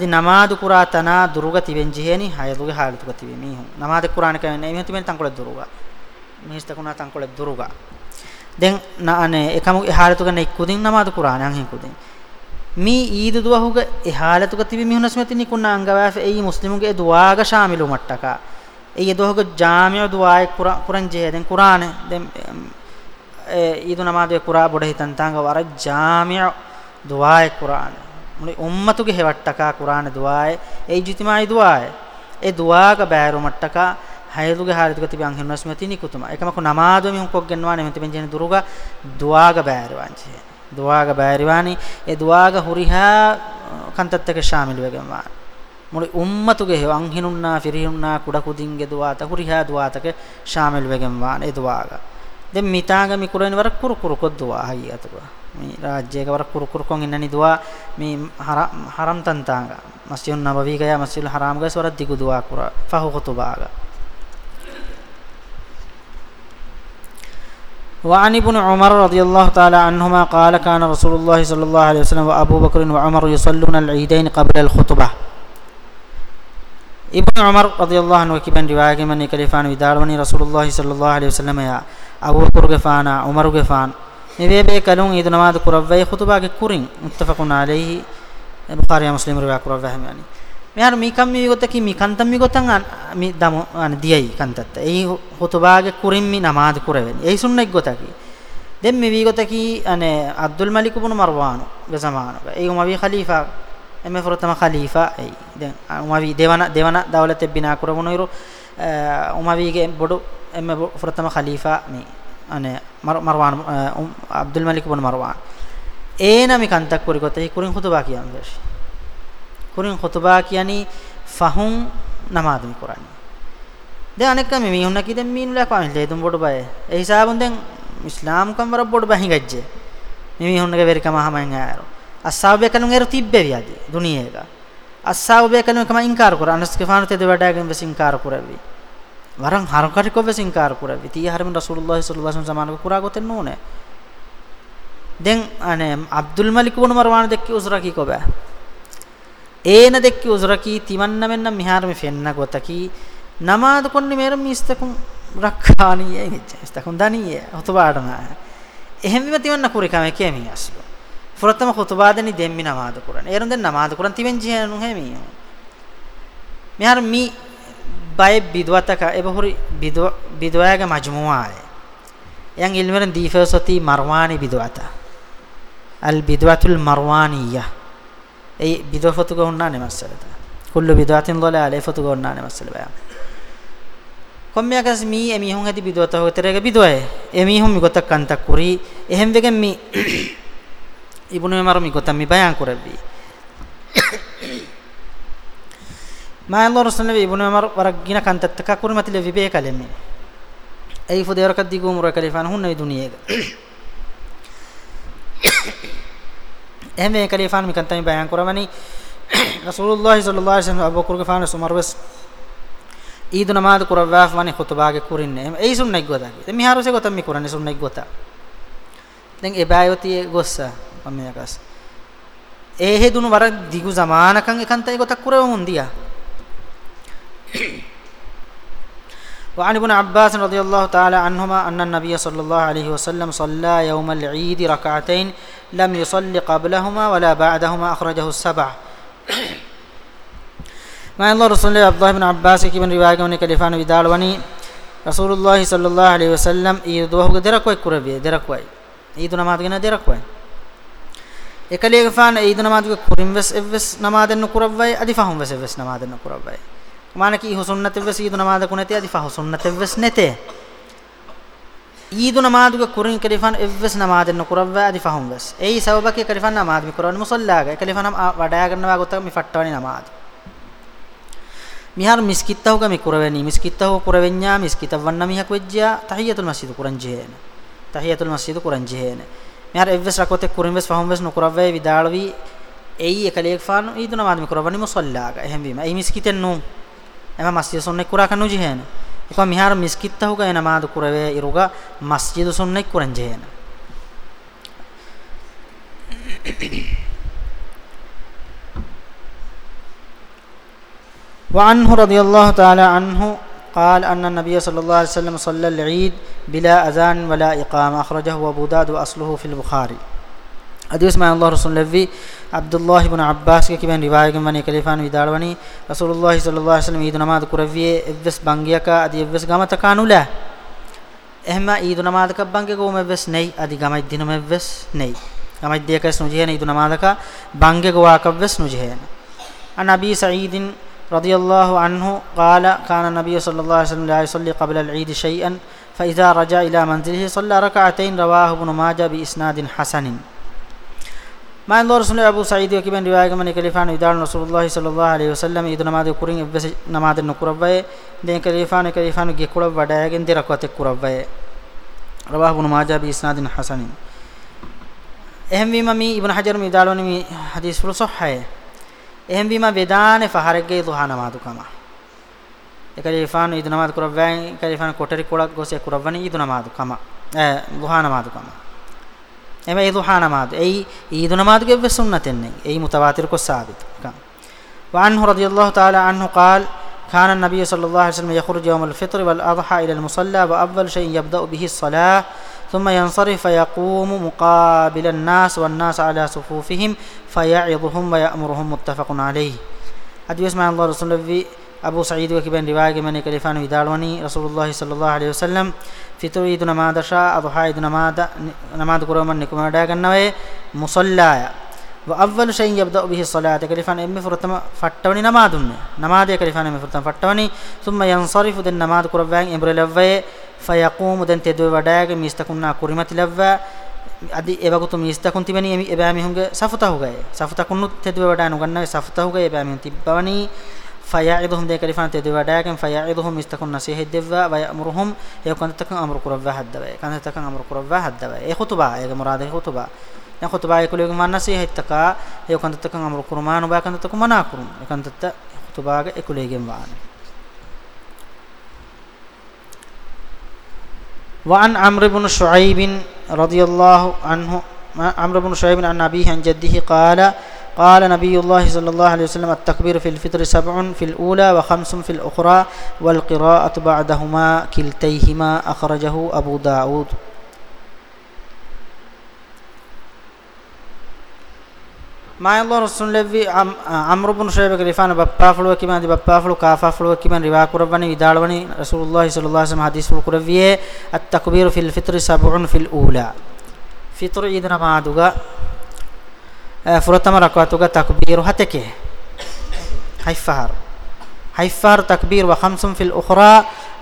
ادي نماز قراتنا درغتي بنجهني حيضه حالتغتي بميه نماز قران كان ايمه تمن تنقل درغا ميس تكونا تنقل درغا දැන් නානේ එකම එහාලතුකන එක්කුදින් නමාද කුරාණන් හිකුදින් මේ ඊද දුවහුග එහාලතුක තිබි මිහුනස් මෙති නිකුණා අංගවාස එයි මුස්ලිමුගේ දුවාග ශාමිලු මට්ටක එයි දුවහුග ජාමිය දුවායි කුරන් ජේ දැන් කුරාණ දැන් ඊද නමාදේ කුරා බොඩ හිතන් තංග වර ජාමිය දුආය කුරාන මුනි උම්මතුගේ හෙවට්ටකා කුරාන දුආය ඒ ජිතිමායි දුආය ඒ දුආක බෑරුමට්ටකා හයලුගේ හාරිතුක තිබන් හෙන්නස් මෙතිනි කුතුම එකමක නමාදු මිහුන් කොක් ගෙන්වානෙ මෙතිබෙන් ජෙන දුරුගා දුආග බෑරවංචි දුආග බෑරවානි ඒ දුආග හුරිහා කන්තත් එක ශාමිල් වෙගෙන්වා මුනි උම්මතුගේ හෙවන් හිනුන්නා ෆිරිහුන්නා කුඩ කුදින්ගේ දුආත හුරිහා දුආතක ශාමිල් වෙගෙන්වා ඒ දුආග දෙම් මිතාගමි කුරෙන් වර කුරු කුරු කොද්දුවා හයියතුවා මේ රාජ්‍යයක වර කුරුකුරුකොන් ඉන්න නිදුවා මේ හරම් තන්තාංග මස්ජිදුන් නබවී ගයා මස්ජිදුල් හරාම් ගස් වර දිගු දුවා කුරා ෆහු ඛුතුබාග وعن ابن عمر رضي الله تعالى عنهما قال كان رسول الله صلى الله عليه وسلم وأبو بكر وعمر يصلون العيدين قبل الخطبة ابن عمر رضي الله عنه كبن رواية من كلفان ودارمني رسول الله صلى الله عليه وسلم يا أبو بكر غفانا عمر غفان نبي بكلون عيد نماز قربوي خطبه كورين متفق عليه البخاري ومسلم رواه قربهم يعني මෙහර මිකම් මිගොතකි මිකන්තම් මිගොතන් මි දම අන දියයි කන්තත් ඒ හොතබාගේ කුරින් මි නමාද කුරවෙන් ඒ සුන්නෙක් ගොතකි දෙම් මෙ විගොතකි අනේ අබ්දුල් මලික් බුන මර්වාන ගසමාන ඒ උමවි ඛලීෆා එමෙ ෆරතම ඛලීෆා ඒ දැන් උමවි දෙවන දෙවන දවලතේ බිනා කරමුනොයිරු උමවිගේ බොඩු එමෙ ෆරතම ඛලීෆා මේ ane marwan abdul malik ibn marwan ඒනමි කන්තක් කුරිකොතේ කුරින් ඛුතබා කියන්නේ කුරින් ඛුතබා කියන්නේ ෆහුන් නමාදුම් කරන්නේ දැන් අනෙක්කම මිහුන්න කිදෙන් මීනුලා කවන්නේ ලේතුම් බොඩ බය ඒ හිසාබුන් දැන් ඉස්ලාම් කම් වර බොඩ බහින් ගජ්ජේ මිහුන්නගේ වෙරිකම හමෙන් ආරෝ අස්සාබ්ය කලුන් එරු තිබ්බේ වියදී දුනියේක අස්සාබ්ය කලුන් කම ඉන්කාර කර අනස්කේ ෆානුතේ දෙවඩාගෙන් වෙසින්කාර කරවි වරන් හරකට කොවස් ඉන්කාර කරවි තී හරම රසූලුල්ලාහි සල්ලල්ලාහු අලයිහි වසල්ලම කුරා ගොතෙන් නෝනේ දැන් අනේ අබ්දුල් මලික් වුණ මරවාන දෙක්කි උසරා කි කොබෑ ඒන දෙක්කි උසරා කි තිමන්න මෙන්න මිහාර මෙ ෆෙන්න ගොතකි නමාද කොන්නේ මෙරම් මිස්තකුම් රක්ඛානීය ඉච්ච ඉස්තකුම් දනීය හොතබාඩනා එහෙම විම තිවන්න කුරිකම කැමිය අස්ලෝ ෆුරතම ඛුතුබාදනි දෙම්මි නමාද කුරන එරන් දැන් නමාද කුරන් තිවෙන් ජීහනුන් හැමියෝ මෙහර මි bay bidwataka ebahuri bidwa bidwaga majmu'a yang ilmeren difasati marwani bidwata al bidwatul marwaniyya ei bidwafatu gonnane masalata kullu bidwatin dalalah efatu gonnane masal bayan කොම්මයකස් මී එමිහුන් ඇති බිදවත හොතරේක බිදවය එමිහුන් මිගත කන්තක් කුරි එහෙම් වෙගෙන් මී ඉබුනේ මරු මිගත මි බයන් කරබ්බී ما الله رسول الله ابن عمر ورجينا كان تتكا كرمت لي بيه كلام اي فدير قد دي قوم ركلفان هن دنيا اهم كلفان مكن تاي بيان كرمني رسول الله صلى الله عليه وسلم ابو بكر كفان عمر بس عيد نماز قرواف واني خطبه کے کرن اي سن نگ گتا تم ہارو سے گتا می کرن سن نگ گتا දැන් එබෑයෝතිය ගොස්ස මම යකස් ඒ හේදුණු වර දිගු සමානකම් එකන්තයි ගොතක් කරවමුන් දියා وعن ابن عباس رضي الله تعالى عنهما أن النبي صلى الله عليه وسلم صلى يوم العيد ركعتين لم يصل قبلهما ولا بعدهما أخرجه السبع ما الله رسول الله عبد الله بن عباس كيبن رواية من كلفان بدال وني رسول الله صلى الله عليه وسلم إيد وهو درك وي كربية درك وي إيد نماذ جنا درك وي إكلي كلفان إيد نماذ جنا كريم بس إبس نماذ النكرب وي أدي فهم بس إبس نماذ النكرب وي mana ki sunnatevs idu namaz kunete adi fa sunnatevs nete idu namaz ku kurin kalifan evs namaz den kuravva adi fahum ves ei sababa ki kalifan namaz mi kuran musalla ga kalifan am wadaya gannawa gotta mi fattawani namaz mihar miskittahu ga mi kuraveni miskittahu kuravenya miskitavwanna mihak wejja tahiyatul masjid kuran jehena tahiyatul masjid kuran jehena mihar evs rakote kurin ves fahum ves nukuravve vidalvi ei ekalek fanu idu namaz mi kuravani musalla ga ehemvima ei miskiten nu එම මස්ජිද් සොන්නෙක් කුරා කන්නු ජිහේන එකම මිහාර මිස්කිත් තහුගා නමාද කුරවේ ඉරුගා මස්ජිද් සොන්නෙක් කුරන් ජිහේන wa رضي الله تعالى عنه قال أن النبي صلى الله عليه وسلم صلى العيد بلا أذان ولا إقامة أخرجه أبو داد وأصله في البخاري حديث ما الله رسول الله عبد الله بن عباس کے کبن روایت من کلیفان ویدالونی رسول الله صلی اللہ علیہ وسلم عید نماز کرവിے ایوس بنگیا کا ادی ایوس گمت کانولا එහෙම ඊදු නමාදක බංගේ ගෝම වෙස් නැයි අදි ගමයි දිනම වෙස් නැයි ගමයි දෙකස් නුජේන ඊදු නමාදක බංගේ ගෝවාක වෙස් ان අන නබී සঈදින් රදියල්ලාහු අන්හු قال كان النبي صلى الله عليه وسلم لا يصلي قبل العيد شيئا فإذا رجع إلى منزله صلى ركعتين رواه ابن ماجه بإسناد حسن ما ان رسول ابو سعيد يكبن روايه من كليفان يدال رسول الله صلى الله عليه وسلم اذ نماز قرين ابس نماز نقربه دين كليفان كليفان گكڑ وڈاگن درقوت قربه رواه ابن ماجه باسناد حسن اهم ويما مي ابن حجر مي دالون مي حديث فل صحه اهم ويما ودان فحرگه ضحا نماز كما كليفان اذ نماز قربه كليفان کوٹری کوڑا گوسه قربني اذ نماز كما ضحا نماز كما එම ඒ දුහා නමාද ඒ ඊද නමාද ගෙව සුන්නතෙන්නේ ඒ මුතවාතිර කො සාබිත وعنه رضي الله تعالى عنه قال كان النبي صلى الله عليه وسلم يخرج يوم الفطر والأضحى إلى المصلى وأول شيء يبدأ به الصلاة ثم ينصرف فيقوم مقابل الناس والناس على صفوفهم فيعظهم ويأمرهم متفق عليه أدويس مع الله رسول الله أبو سعيد وكبن رواية من كلفان ودالوني رسول الله صلى الله عليه وسلم فطر عيد نماد شاء أضحى عيد نماد نماد كرومن نكما داغنوي مصلى وأول شيء يبدأ به الصلاة كلفان إمي فرتم فتوني نمادن نماد كلفان إمي فرتم فتوني ثم ينصرف دن نماد كروبان إمبر لوي فيقوم دن تدوي وداغ ميستكنا كرمت لوي අදි එවගතු මිස්තකුන් තිබෙනී එබෑ මිහුගේ සෆතහුගේ සෆතකුන්නු තෙදුවේ වඩා නුගන්නා සෆතහුගේ එබෑ මිහුන් තිබ්බවනී فيعظهم ذيك رفان تدواداكن فيعظهم يستكون نصيحة دفا ويأمرهم يكون تكون أمر قربا حد بي كان تكون أمر قربا حد بي إيه خطبة اي مراد إيه خطبة يعني خطبة يقول لكم ما نصيحة تكا يكون تكون أمر قرمان وبا كان تكون منا قرم يكون تكون خطبة يقول لكم وان وان عمرو بن شعيب رضي الله عنه عمرو بن شعيب عن أبيه عن جده قال قال نبي الله صلى الله عليه وسلم التكبير في الفطر سبع في الأولى وخمس في الأخرى والقراءة بعدهما كلتيهما أخرجه أبو داود ما الله رسول لبي عمر بن شعيب غريفان بپافلو كمان دي بپافلو كافافلو كمان روا كربني ودالوني رسول الله صلى الله عليه وسلم حديث فلو كربيه التكبير في الفطر سبع في الأولى فطر إذن ما دوغا فروتما ركعتوغا تكبير هتكي হাইফাহার হাইফাহার তাকবীর ওয়া খামসুম ফিল উখরা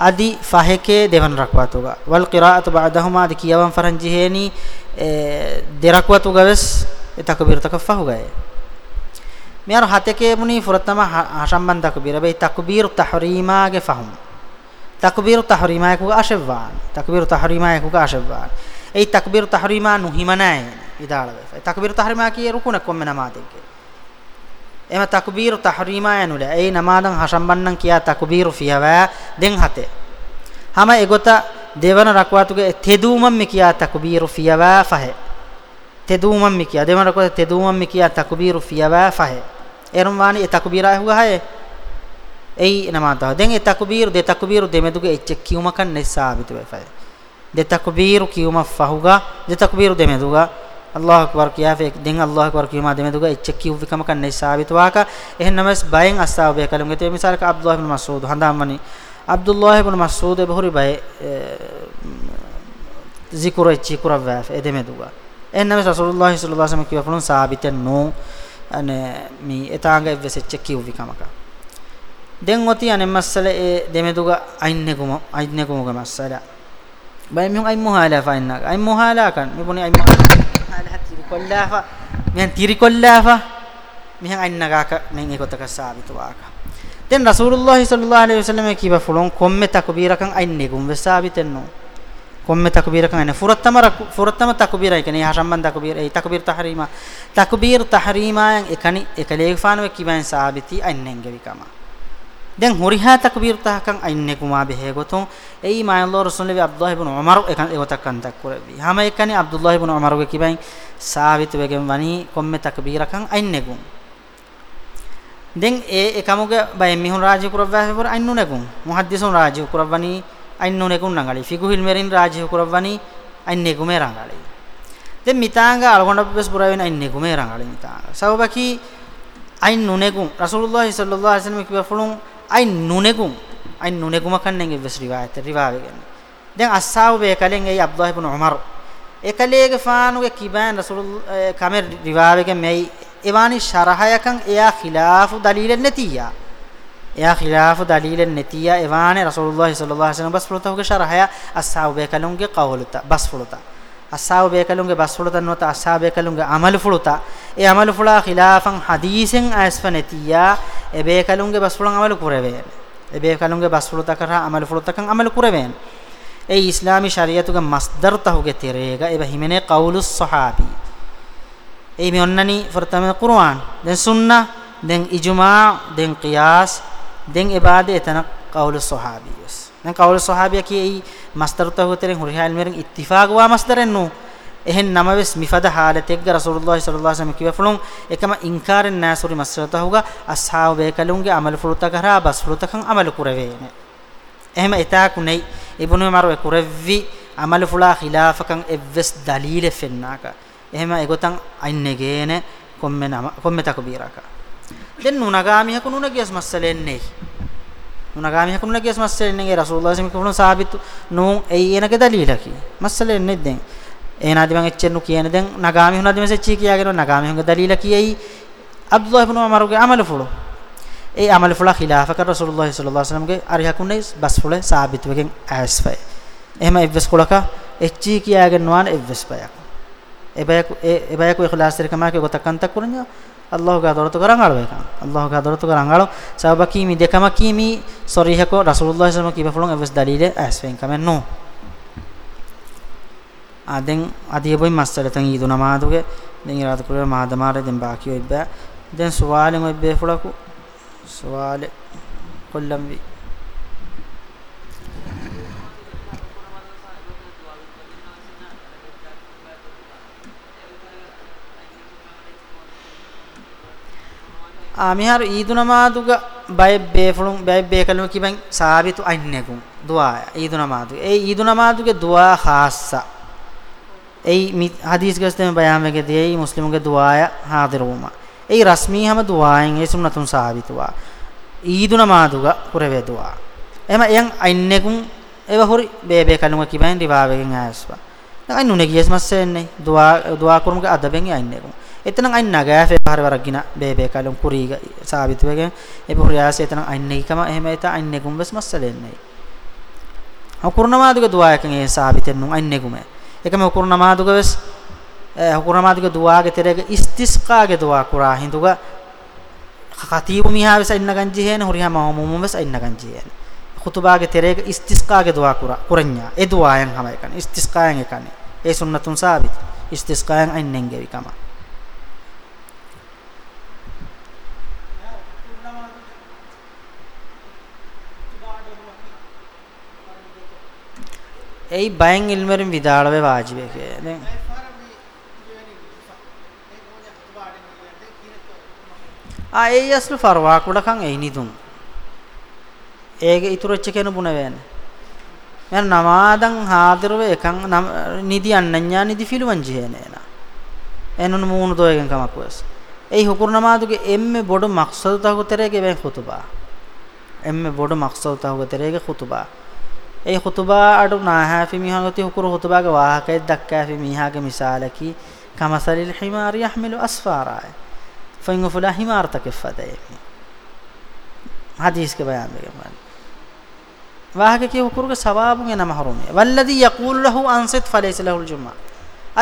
আদি ফাহেকে দেবান রাখওয়াতুগা ওয়াল কিরাআতু বাদাহুমা আদি কিয়াবান ফরহঞ্জি হেনি দে রাখওয়াতুগা বেস এ তাকবীর তাকফা হুগায়ে মেয়ার হাতেকে মুনি ফুরাতমা হাসাম্মান তাকবীর বে তাকবীর তাহরিমা গে ফাহুম তাকবীর তাহরিমা কু আশেবান তাকবীর তাহরিমা কু আশেবান এই তাকবীর তাহরিমা নুহিমানায় විදාල වෙයි. තක්බීරු තහරිමා කියේ රුකුණක් කොම්ම නමාදෙක්ගේ. එම තක්බීරු තහරිමා යනුල ඒ නමාදන් හසම්බන්නම් කියා තක්බීරු ෆියවා දෙන් හතේ. හැම එගොත දෙවන රකවාතුගේ තෙදූමම් මෙ කියා තක්බීරු ෆියවා ෆහේ. තෙදූමම් මෙ කියා දෙවන රකවාත තෙදූමම් මෙ කියා තක්බීරු ෆියවා ෆහේ. එරම් වානි ඒ තක්බීරා හුගහේ ඒ නමාදා. දැන් ඒ තක්බීරු දෙ තක්බීරු දෙමෙදුගේ එච්ච කියුමකන් නැසාවිත වෙයි. දෙ තක්බීරු කියුම ෆහුගා දෙ තක්බීරු දෙමෙදුගා ಅಲ್ಲಾಹ್ ಅಕ್ಬರ್ ಕಿಯಾಫೆ ದೆನ್ ಅಲ್ಲಾಹ್ ಅಕ್ಬರ್ ಕಿಯಮಾ ದೆಮೆದುಗ ಇಚ್ಚಕ್ಕಿ ಉವಿಕಮ ಕನ್ನೆ ಸಾಬಿತವಾಕ ಎಹ್ ನಮಸ್ ಬಯನ್ ಅಸ್ಸಾಬ್ ಬೇಕಲಂ ಗತೆ ಮಿಸಾಲ ಕ ಅಬ್ದುಲ್ಲಾಹ್ ಇಬ್ನ್ ಮಸೂದ್ ಹಂದಾಮನಿ ಅಬ್ದುಲ್ಲಾಹ್ ಇಬ್ನ್ ಮಸೂದ್ ಬಹುರಿ ಬಯ ذکر اچھی کر وف ادے میں دوگا این نبی رسول اللہ صلی اللہ علیہ وسلم کی وفلون ثابت نو انے می اتانگ ویسے چکی ہوئی کما کا دین ہوتی انے مسئلے اے دے میں دوگا عین نے گم عین نے گم کا مسئلہ بھائی میں عین محالہ فائن نہ عین محالہ کن میں بنی عین kollaafa mehan tiri kollaafa mehan annagaaka men ekotaka saabituwaaka den rasulullah sallallahu alaihi wasallam kiba fulon komme takbirakan ainne gumwe saabitenno komme takbirakan ainne furattamara furattama takbira ikani hasamman takbir ei takbir tahrima takbir tahrima yang ikani ekaleefanu kiban saabiti ainnengevikama දැන් හොරිහා තක්බීර් තහකන් අයින්නේ කුමා බෙහෙ ගොතොන් එයි මායල්ලා රසූල් නබි අබ්දුල්ලාහ් ඉබ්නු උමර් එකන් එවතක් කන්තක් කරවි හැම එකනේ අබ්දුල්ලාහ් ඉබ්නු උමර් ගේ කිබෙන් සාවිත වෙගෙන් වනි කොම්මෙ තක්බීරකන් අයින්නේ ගුම් දැන් ඒ එකමුගේ බය මිහුන් රාජ්‍ය කුරවවා වර අයින්නු නැගුම් මුහද්දිසුන් රාජ්‍ය කුරවවනි අයින්නු නැගුම් නංගලි ෆිගුහිල් මෙරින් රාජ්‍ය කුරවවනි අයින්නේ ගුමේ රංගලි දැන් මිතාංග අලගොඬ බස් පුරවෙන අයින්නේ ගුමේ රංගලි මිතාංග සවබකි අයින්නු නැගුම් රසූලුල්ලාහි සල්ලල්ලාහු අලයිහි වසල්ලම් කිව්වා ෆලුන් අයින් නුනේගුම් අයින් නුනේගුම කන්නේගේ වෙස් රිවායත රිවාවෙ ගන්න දැන් අස්සාව බේ කලෙන් ඒ අබ්දුල්ලාහ් ඉබ්නු උමර් එකලේගේ ෆානුගේ කිබෑන් රසූල් කමෙර් රිවාවෙක මෙයි එවානි ශරහයකන් එයා ඛිලාෆු දලීලෙන් නැතියා එයා ඛිලාෆු දලීලෙන් නැතියා එවානේ රසූලුල්ලාහි සල්ලල්ලාහු අලයිහි වසල්ලම් බස් ෆලතෝගේ ශරහය අස්සාව බේ කලුන්ගේ කවලුත බස් ෆලතා අස්සාව බේකලුන්ගේ බස්වලතන් නොත අස්සාව බේකලුන්ගේ අමල් ෆුලුතා ඒ අමල් ෆුලා ඛිලාෆන් හදීසෙන් අස්ෆනතියා ඒ බේකලුන්ගේ බස්වලන් අමල් කුරවේ ඒ බේකලුන්ගේ බස්වලත කරා අමල් ෆුලුතකන් අමල් කුරවේ ඒ ඉස්ලාමි ශරියතුගේ මස්දර් තහුගේ තිරේග ඒ බහිමනේ කවුලුස් සහාබි ඒ මේ ඔන්නනි ෆර්තම කුර්ආන් දැන් සුන්නා දැන් ඉජ්මා දැන් කියාස් දැන් ඉබාදේ එතන කවුලුස් සහාබියස් දැන් කවුල සහාබියා කී මස්තරතහුතරෙන් හුරිහාල් මෙරෙන් ඉත්තිෆාග වා මස්දරෙන් නු එහෙන් නමවෙස් මිෆද හාලතෙක්ග රසූලුල්ලාහි සල්ලල්ලාහු අලයිහි වසල්ලම් කිවෆලුන් එකම ඉන්කාරෙන් නෑසුරි මස්තරතහුගා අස්හාබ වේකලුන්ගේ අමල ෆුරුත කරා බස් ෆුරුතකන් අමල කුරවේන එහෙම ඉතාකුනේ ඉබ්නු මරුවේ කුරව්වි අමල ෆුලා ඛිලාෆකන් එවස් දලීල ෆෙන්නාක එහෙම එගොතන් අයින්නේගේන කොම්මෙ නම කොම්මෙ තකබීරක දැන් නුනගාමිහක නුනගියස් මස්සලෙන්නේ munagami hakunna kiyas masle innege rasulullah sallallahu alaihi wasallam sahabitu nun ei enage dalila ki masle enne den එනාදි මං එච්චෙන්නු කියන දැන් නගාමි හුනාදි මෙසෙච්චි කියාගෙන නගාමි හුඟ දලීලා කියයි අබ්දුල්ලාහ් ඉබ්නු උමරුගේ අමල ෆුලෝ ඒ අමල ෆුලා ඛිලාෆක රසූලුල්ලාහ් සල්ලල්ලාහු අලයිහි වසල්ලම්ගේ අරිහකුනේ බස් ෆුලේ සාබිත වෙකින් ඇස්පයි එහෙම එවස් කුලක එච්චි කියාගෙන වාන එවස් බයක් එබයක එබයක ඉඛලාස් තරකමාක ගොතකන්තක් කරන්නේ ಅಲ್ಲಾಹುಗ ದೊರತು ಗರಂಗಾಳಬೇಕ ಅಲ್ಲಾಹುಗ ದೊರತು ಗರಂಗಾಳು ಸಬಬ ಕೀಮಿ ದೇಕಮ ಕೀಮಿ ಸರಿಹಕೋ ರಸೂಲುಲ್ಲಾಹ ಸಲ್ಲಾಮ ಕೀಬ ಫುಲಂ ಎವಸ್ ದಲೀಲೆ ಅಸ್ವೆನ್ ಕಮೆನ್ ನೋ ಆದೆಂ ಅದಿಯ ಬೊಯ್ ಮಸ್ಸಲ ತಂ ಈದು ನಮಾದುಗೆ ದೆಂ ಇರಾದ ಕುರ ಮಾದಮಾರೆ ದೆಂ ಬಾಕಿ ಒಯ್ಬೆ ದೆಂ ಸುವಾಲೆ ಒಯ್ಬೆ ಫುಲಕು ಸುವಾಲೆ ಕೊಲ್ಲಂ ವಿ මිharu ඊදුනමාදුග බය බේෆලුම් බය බේකලුම කිබන් සාබිතු අන්නේකුම් දුආ ඊදුනමාදු ඒ ඊදුනමාදුගේ දුආ ખાස්සා ඒ හදීස් ගස්තම බයාමගේ දෙයි මුස්ලිමුගේ දුආය හාදිරුම ඒ රස්මී හැම දුආයෙන් ඒ සුන්නතුන් සාබිතුවා ඊදුනමාදුග කුරවේ දුආ එම යන් අන්නේකුම් ඒව හොරි බේ බේකලුම කිබන් රිවාවෙන් ආස්වා දැන් නුනේ ගියස් මස්සෙන්නේ දුආ දුආ කුරුමගේ අදබෙන් අන්නේකුම් එතන අයින් නගෑ ෆේවහර වරක් ගින බේබේ කලම් කුරීග සාබිත වෙගෙන ඒ පුරියාස එතන අයින් නිකම එහෙම එත අයින් නෙකුම් බස් මස්සලෙන්නේ හකුරුනමාදුක දුආයකන් ඒ සාබිතෙන් නුන් අයින් නෙකුම එකම හකුරුනමාදුක වෙස් හකුරුනමාදුක දුආගේ තෙරේක ඉස්තිස්කාගේ දුආ කුරා හින්දුග خطيب ميها بس ان گنجيهن هوريها مهموم بس ان گنجيهن خطباගේ තෙරේක ඉස්තිස්කාගේ දුආ කුරා කුරඤ්ඤා ඒ දුආයන් හැම එකන ඉස්තිස්කායන් එකනේ ඒ සුන්නතුන් සාබිත ඉස්තිස්කායන් අයින් නෙන්ගෙවි කමා එයි බයෙන් ඉල්මරින් විදාලවේ වාජිබේ දැන් ආ ඒ යස්ලු ෆර්වා කුඩකන් එයි නිදුම් ඒක ඉතුරුච්ච කෙන බුණ වෑන මම නමාදන් හාදිරව එකන් නිදි අන්නඤ්ඤා නිදි ෆිලුවන් ජේනේන එනුන මූණු තෝයකන් කමක් වස් එයි හුකුර නමාදුගේ එම්මේ බොඩ මක්සද් තහුතරේගේ වේ ખુතුබා එම්මේ බොඩ මක්සද් තහුතරේගේ ખુතුබා ඒ ඛුතුබාට නාහාෆි මිහාගති හුකුරු ඛුතුබාගේ වාහකයි දක්කාෆි මිහාගේ මිසාලකි කමසලිල් හිමාර යහමිලු අස්ෆාරා ෆයින් උෆලා හිමාර තකෆතේ හදීස් के बयान में मान वाहक के हुकुर के सवाब में ना महरूम है वल्लदी यकूल लहु अनसित फलैस लहुल जुम्मा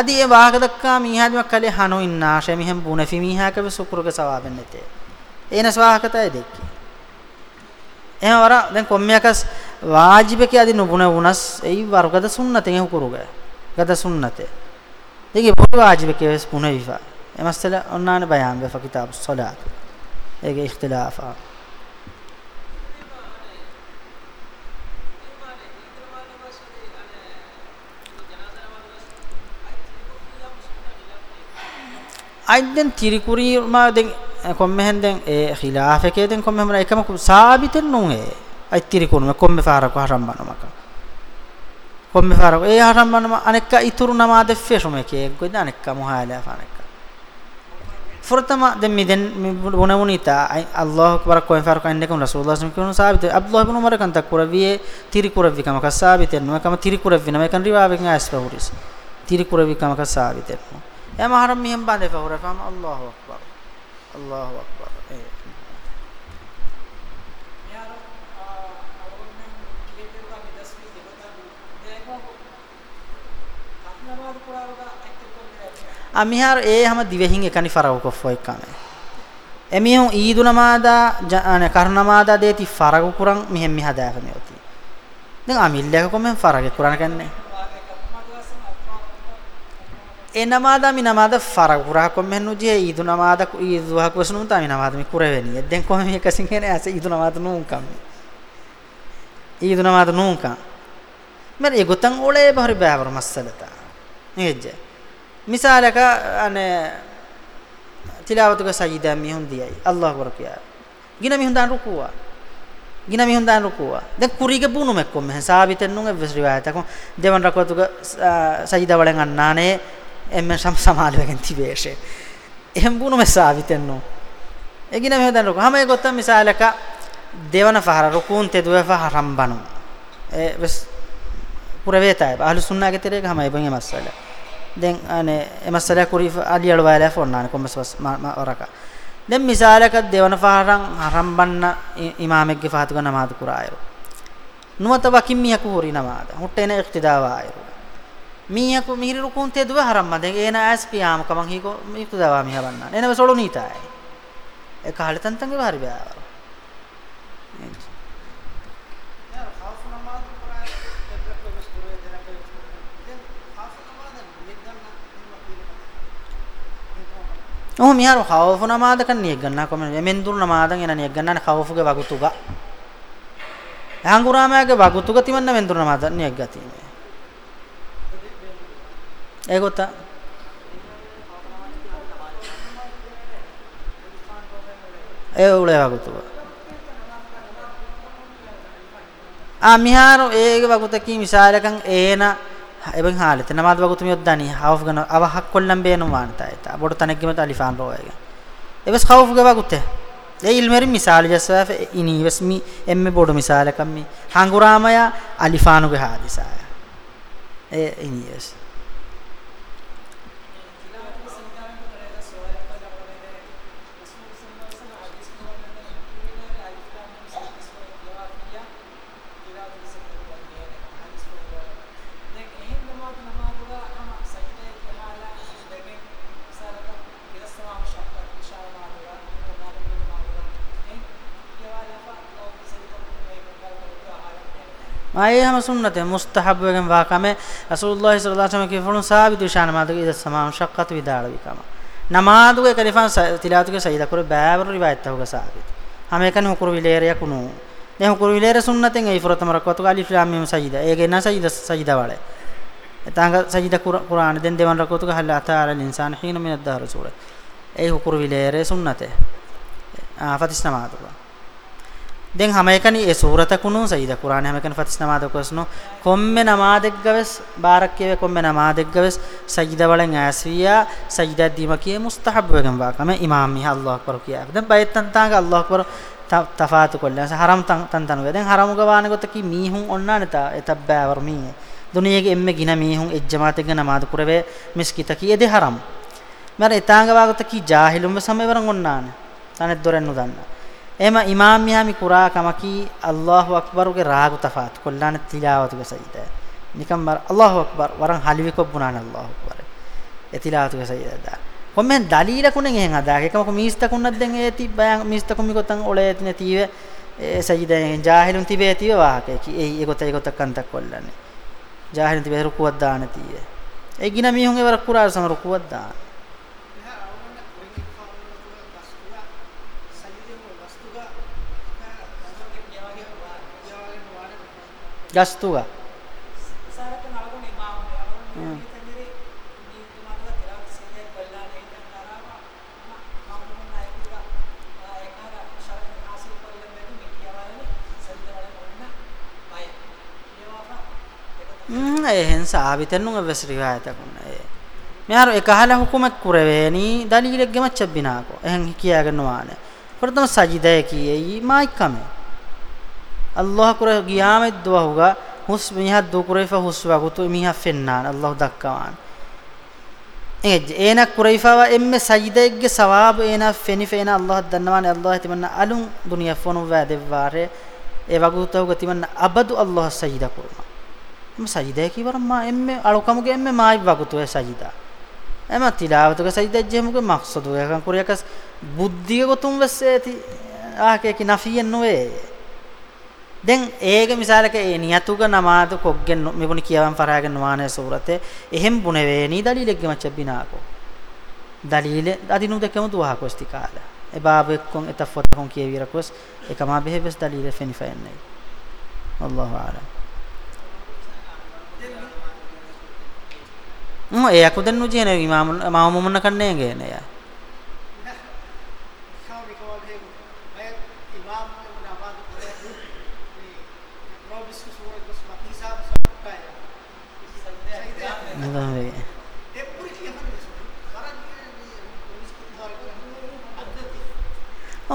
අදී ඒ වාහක දක්කා මීහාද මක්කලේ හනෝ ඉන්නාෂය මිහම් බුනෆි මීහාක වෙ සුකුරුක සවාබෙන් නැතේ එනස් වාහකතය දෙක්කේ එහෙම වර දැන් කොම්මියකස් වාජිබ කියදි නුබුන වුනස් එයි වර්ගද සුන්නතෙන් එහු කුරුගය ගද සුන්නතේ දෙකේ පොඩි වාජිබ කියස් පුන විවා එමස්සල ඔන්නාන බයම් වෙ ෆකිතාබ් සලාත් ඒකේ ඉඛ්තිලාෆා අයිදෙන් තිරිකුරී මා දැන් කොම්මෙහෙන් දැන් ඒ ඛිලාෆකේ දැන් කොම්මෙහෙන් එකම සාබිතෙන් නුන් ඒ අයිතිරි කුණුම කොම්මේ ෆාරක හරම්බනමක කොම්මේ ෆාරක ඒ හරම්බනම අනෙක්ක ඉතුරු නමා දෙෆේ ශොමකේ ගොද අනෙක්ක මොහාලා ෆානක ෆුරතම දෙම් මිදෙන් බොනමුනිතා අයි අල්ලාහ් අක්බර කොම්මේ ෆාරක අන්නකම රසූලුල්ලාහ් සම් කියන සාබිත අබ්දුල්ලාහ් ඉබ්නු උමර කන්ත කුරවියේ තිරි කුරවි කමක සාබිත නමකම තිරි කුරවි නමකන් රිවාවෙන් ආස්පහුරිස් තිරි කුරවි කමක සාබිත එම හරම් මිහම් බඳේ ෆහුරෆම අල්ලාහ් අක්බර අල්ලාහ් අක්බර අමිහාර ඒ හැම දිවෙහින් එකනි ෆරව කොෆෝ එකම එමිහොන් ඊදු නමාදා ජාන කරුණමාදා දේති ෆරග කුරන් මෙහෙන් මිහ දාගෙන යති දැන් අමිල්ලක කොමෙන් ෆරග කුරන කන්නේ ඒ නමාදා මි නමාදා ෆරග කුරහ කොමෙන් නුජේ ඊදු නමාදා ඊදු වහ කොසනු තා මි නමාදා මි කුරවෙනි දැන් කොහොම මේකසින් කියන ඇස ඊදු නමාදා නුන්කම් ඊදු නමාදා නුන්කම් මර ඒ ගොතන් ඔලේ බහරි බෑවර මස්සලතා නේද මිසාලක අනේ තිලාවතුක සජිදා මිහුන් දියයි අල්ලාහ් අක්බර් කියා ගින මිහුන් දාන රුකුවා ගින මිහුන් දාන රුකුවා දැන් කුරිග බුනු මෙක්කොම හසාබිතෙන් නුගේ වෙස් රිවායතක දෙවන් රකවතුක සජිදා වලෙන් අන්නානේ එම්ම සම් සමාලවගෙන් තිබේෂේ එහෙම් බුනු මෙසාබිතෙන් නු ඒ ගින මිහුන් දාන රුකුවා හැම ගොත්තම් මිසාලක දෙවන ෆහර රුකුන් තෙ දුව ෆහරම් බනු ඒ වෙස් පුරවේතයි අහලු සුන්නාගේ තරේක හැම එබන් එමස්සලා දැන් අනේ එමස්සලා කුරි අලියල වයලා ෆොන්නාන කොම්මස්වස් මා වරක දැන් මිසාලක දෙවන පහරන් ආරම්භන්න ඉමාමෙක්ගේ ෆාතු ගන්න මාතු කුරායෝ නුවත වකින් මියකු හොරි නමාද හුට්ටේන ඉක්තිදාවායෝ මියකු මිහිරි රුකුන් තෙදුව ආරම්භ දැන් එන ඇස් පියාම කමං හීකෝ ඉක්තිදාවා මිහවන්න එනව සොළු නීතයි ඒ කාලේ තන්තන්ගේ හරි බෑ ඔහු මිහාරු ඛවෆු නමාද කන්නියක් ගන්නා කොමෙන් මෙන් දුරු නමාදන් එනනියක් ගන්නානේ ඛවෆුගේ වගුතුග හංගුරාමයාගේ වගුතුග තිමන්න මෙන් දුරු නමාදන් නියක් ගතිනේ ඒගොත ඒ උලේ වගුතුග ආ මිහාරු ඒගේ වගුතකින් විශාලකම් ඒනා ebeng halet namaz bagu tumi oddani hauf gano ava hak kollam beenum waanta eta bodu tanek gimat alifan roega ebes khauf ge bagute ඒ ඉල්මරි මිසාල ජස්වාෆ ඉනීවස්මි එම්මෙ බොඩු මිසාලකම්මි හංගුරාමයා අලිෆානුගේ හාදිසාය ඒ ඉනීස් ආයේ හැම සුන්නතේ මුස්තහබ් වෙගෙන් වාකමේ රසූලුල්ලාහි සල්ලල්ලාහු අලයිහි වසල්ලම කිෆුණු සාබිදු ශාන මාදුගේ ඉද සමාම් ශක්කත් විදාල විකම නමාදුගේ කලිෆාන් තිලාතුගේ සයිද කර බෑවරු රිවායත් තවක සාබිද හැම එකන හුකුරු විලේරයක් උණු නේ හුකුරු විලේර සුන්නතෙන් ඒ ෆරතම රකවතු අලිෆ් ලාම් මීම් සයිද ඒගේ නා සයිද සයිද වල එතංග සයිද කුරාන දෙන් දෙවන් රකවතු ගහල්ලා අතාල ඉන්සාන හීන මිනද් දහර සූර ඒ හුකුරු විලේර සුන්නතේ ආ ෆතිස් නමාදුගේ දැන් හැම එකනි ඒ සූරත කුණු සයිද කුරාන හැම එකනි ෆතිස් නමාද කොස්නෝ කොම්මෙ නමාදෙක්ගවස් බාරක් කියවේ කොම්මෙ නමාදෙක්ගවස් සයිද වලෙන් ඇස්වියා සයිද දීම කිය මුස්තහබ් වෙගම් වාකම ඉමාම් මිහ අල්ලාහ් අක්බර් කිය දැන් බයත් තන් තාග අල්ලාහ් අක්බර තෆාතු කොල්ලස හරම් තන් තන් වේ දැන් හරමු ගවාන ගොත කි මීහුන් ඔන්නානත එතබ්බා වර්මී දුනියගේ එම්මෙ ගින මීහුන් එජ්ජමාතෙක නමාද කුරවේ මිස්කිත කි එදේ හරම් මර එතාංග වාගොත කි ජාහිලුම් සමේ වරන් ඔන්නාන තනෙත් දොරෙන් නුදන්නා එහම ඉමාම් මියාමි කුරා කමකි අල්ලාහ් අක්බරුගේ රාගු තෆාත් කොල්ලාන තිලාවතුගේ සජිදා නිකම් මර අල්ලාහ් අක්බර් වරන් හලිවි කොබ්බුනාන අල්ලාහ් අක්බර් ඒ තිලාවතුගේ සජිදා කොම්මෙන් දලීල කුණෙන් එහෙන් අදා එකම කො මිස්ත කුණක් දැන් ඒ තිබ්බයන් මිස්ත කොමි කොතන් ඔලේ තින තීව ඒ සජිදෙන් ජාහිලුන් තිබේ තීව වාහකේ කි ඒ ඒකත ඒකත කන්තක් කොල්ලන්නේ ජාහිලුන් තිබේ රුකුවක් දාන තීය ඒ ගින මිහුන් ඒ වර කුරා සම රුකුවක් දාන ගස්තුවා එහෙන් සාවිතනුග වෙස් රිවායතකුන්න ඒ මෙහර එකහල හුකුමක් කුරවේනි දලීලෙක් ගෙමච්ච බිනාකෝ එහෙන් කියාගෙනවානේ ප්‍රථම සජිදය කියයි මායිකමේ අල්ලාහ කුරේ ගියාමෙත් දුවා හුගා හුස් මිහා දු කුරේෆා හුස්වා ගුතු මිහා ෆෙන්නාන අල්ලාහ දක්කවාන එජ් ඒන කුරේෆාවා එම්මෙ සජිදෙග්ගෙ සවාබ ඒන ෆෙනි ෆේන අල්ලාහ දන්නවානේ අල්ලාහ තිමන්න අලුන් දුනියා ෆොනු වැදෙවාරේ ඒ වගුතව ගතිමන්න අබදු අල්ලාහ සජිදා කුරුමා එම් සජිදා කිවරම් මා එම්මෙ අලුකමුගේ එම්මෙ මායි වගුතව සජිදා එම තිලාවතක සජිදා ජෙමුගේ මක්සදුයකන් කුරියකස් බුද්ධිය ගොතුම් වෙස්සේ ඇති ආකේ කි නෆියෙන් නොවේ දැන් ඒගේ මිසාලක ඒ නියතුග නමාද කොග්ගෙන් මෙගුණ කියවන් ෆරාගෙන් වානේ සූරතේ එහෙම් බුනේ වේනි දලීලෙක් ගමච්ච බිනාකෝ දලීල අදිනු දෙකම දුවා කොස්තිකාල ඒ බාබෙක් කොන් එතෆොත් කොන් කියවිර කොස් එකමා බෙහෙවස් දලීල ෆෙනිෆයන්නේ අල්ලාහ් ආලම් මම ඒ අකුදන් නුජේන ඉමාම මම මොමන්න කන්නේ ගේන යා නොබිස්කස් වගේ බස් මා හිසාබ සබ්කාය නදාවේ ඒ පුරි කියනවා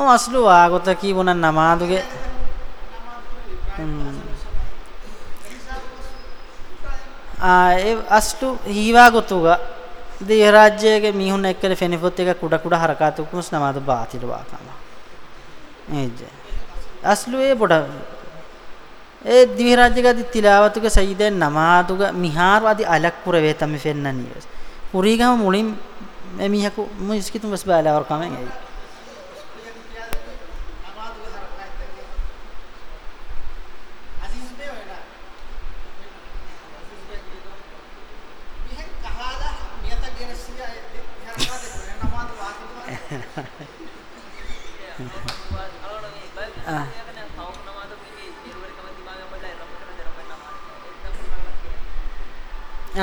ඔව් අස්ලු ආගොත කීවුණ නමාදුගේ ආ ඒ අස්ලු හීවා ගොතුග දේ රාජ්‍යයේ මිහුණ එක්කල ෆෙනිෆොත් එක කුඩ කුඩ හරකාතු කුස් නමාද බාතිල වාකම එජ අස්ලු ඒ පොඩ ඒ දිවි රාජ්‍යගදි තිලාවතුක සයිදෙන් නමාතුක මිහාරවදි අලක්පුර වේ තමයි ෆෙන්නන්නේ පුරීගම මුලින් එමිහකු මුස්කිතුම් බස් බාලවර කමෙන් ඇයි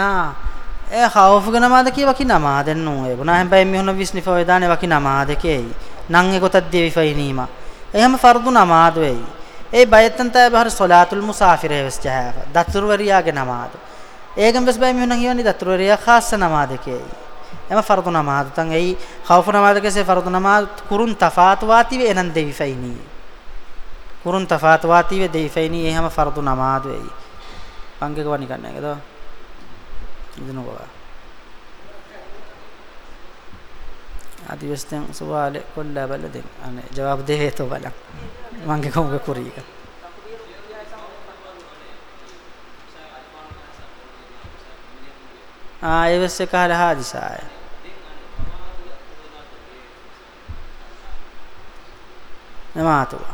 ah e khawf ge namaz ki waki namaz den nu e guna hempai mi hono visni fo edane waki namaz ke nan e gotat devi fai nima ehma fardu namaz wei e bayatan ta bahar salatul musafir e wes jaha daturwariya ge namaz ඒකම බස් බයි මෙහෙනම් කියවන්නේ දතුරුරිය ખાસ නමාදකේ. එම ෆර්දු නමාද තන් ඇයි ඛෞෆ නමාදකසේ ෆර්දු නමාද කුරුන් තෆාත් වාති වේ එනන් දෙවිෆයිනි. කුරුන් තෆාත් වාති වේ දෙවිෆයිනි එහෙම ෆර්දු නමාද වෙයි. පංගේක වනි ගන්න එකද? ಇದನ್ನುಗಳ ಆದಿವಸ್ತಂ ಸವಾಲೆ ಕೊಲ್ಲ ಬಲ್ಲದೆ ಅನೆ ಜವಾಬ್ ದೇ ತೋ ಬಲ ಮಂಗೆ ಕೋಂಗ ಕುರಿಗ ආයවස්ස කාල හාදිසාය නමාතුව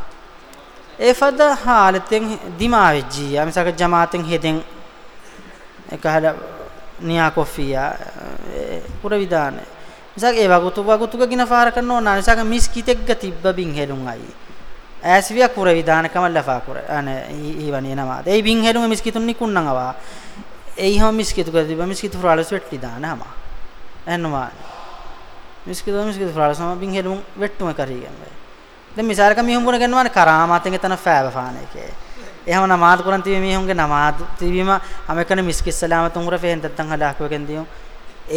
ඒ ෆද හාලතෙන් දිමාවෙජ්ජී යමසක ජමාතෙන් හෙදෙන් එකහල නියා කොෆියා පුර විදාන මිසක ඒ වගුතු වගුතුක ගින ෆාර කරන ඕන මිසක මිස් කිතෙක්ග තිබ්බ බින් හෙලුම් අයි ඇස්විය කුර විදානකම ලෆා කුර අනේ ඊවනේ නමාද ඒ බින් හෙලුම් මිස් කිතුන් නිකුන්නන් අවා ඒ හො මිස් කිතු කර තිබ්බ මිස් කිතු ෆරාලස් වෙට්ටි දාන හම එන්නවා මිස් කිතු මිස් කිතු ෆරාලස් හම බින් හෙලුම් වෙට්ටුම කරීගන්නේ දැන් මිසාරක මිහුම් වුණ ගන්නවානේ කරාමාතෙන් එතන ෆෑව ෆාන එකේ එහම නමාත් කුරන් තිබේ මීහුන්ගේ නමාත් තිබීම අමකන මිස්කි සලාමත උමර ෆෙහෙන් තත්තන් හලාක් වෙකන් දියු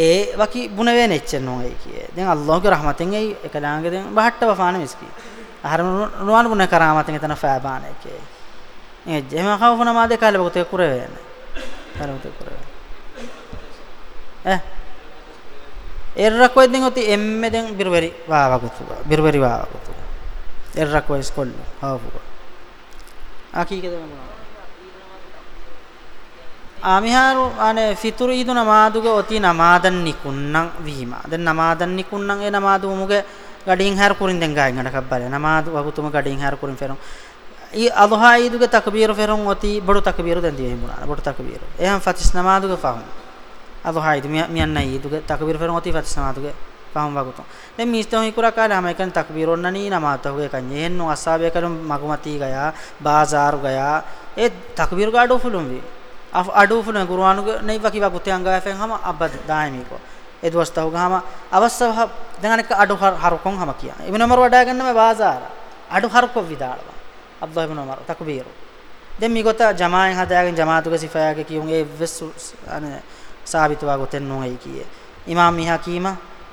ඒ වකි බුන වේන එච්චන් නෝ ඒ කියේ දැන් අල්ලාහ්ගේ රහමතෙන් ඒ එකලාංගෙ දැන් බහට්ට වෆාන මිස්කි අහරම නුවන් බුන කරාමතෙන් එතන ෆෑබාන එකේ ඒ ජෙම කවුන නමාදේ කාලේ බකතේ කුර වේන තරමත කුර ඈ එරක් වෙයි දැන් ඔති එම්මේ දැන් බිරවරි වාවකුතු බිරවරි වාවකුතු එරක් වෙයි ස්කොල් ආවුවා akikeda muna amiharu ane fituru idu namaduge oti namadan nikunnan vihima den namadan nikunnan e namadu muge gadin har kurin den gain ngada kabbale namadu wagutum gadin har kurin ferum i adha iduge takbir ferum oti bodu takbir den diye muna bodu takbir eham fatis namaduge fahum adha idu mianna iduge takbir ferum oti fatis namaduge ಫಹಂ ವಗುತು ದೆ ಮೀಸ್ತೋ ಹಿಕುರ ಕಾಲ ಅಮೈಕನ್ ತಕ್ಬೀರೊನ್ನ ನೀ ನಮಾತ ಹೋಗೆ ಕನ್ಯೆ ಹೆನ್ನು ಅಸಾಬೆ ಕರಂ ಮಗುಮತಿ ಗಯ ಬಾಜಾರ್ ಗಯ A ತಕ್ಬೀರ್ god ಫುಲುಂವಿ of ಅಡು ಫುಲ ಗುರುವಾನು ನೈ ವಕಿ ವಗುತೆ ಅಂಗ ಫೆ ಹಮ ಅಬ್ಬದ ದಾಯಮಿ ಕೋ ಎದ್ ವಸ್ತ ಹೋಗ ಹಮ ಅವಸ್ಸ ದಂಗನಕ ಅಡು ಹರಕೊಂ ಹಮ ಕಿಯ ಇಬ್ನ್ ಉಮರ್ ವಡಾ ಗನ್ನ ಮೆ ಬಾಜಾರ್ ಅಡು ಹರಕೊ ವಿದಾಳವ ಅಬ್ದುಲ್ಲಾ ಇಬ್ನ್ ಉಮರ್ ತಕ್ಬೀರು ದೆ ಮಿಗೊತ ಜಮಾಯೆ ಹದಾಯಗೆ ಜಮಾತುಗೆ ಸಿಫಾಯಗೆ ಕಿಯುಂಗೆ ವಿಸ್ ಅನೆ ಸಾಬಿತವಾಗುತೆ ನೋಯ್ ಕಿಯೆ ಇಮಾಮ್ ಮಿಹಾ ಕೀಮಾ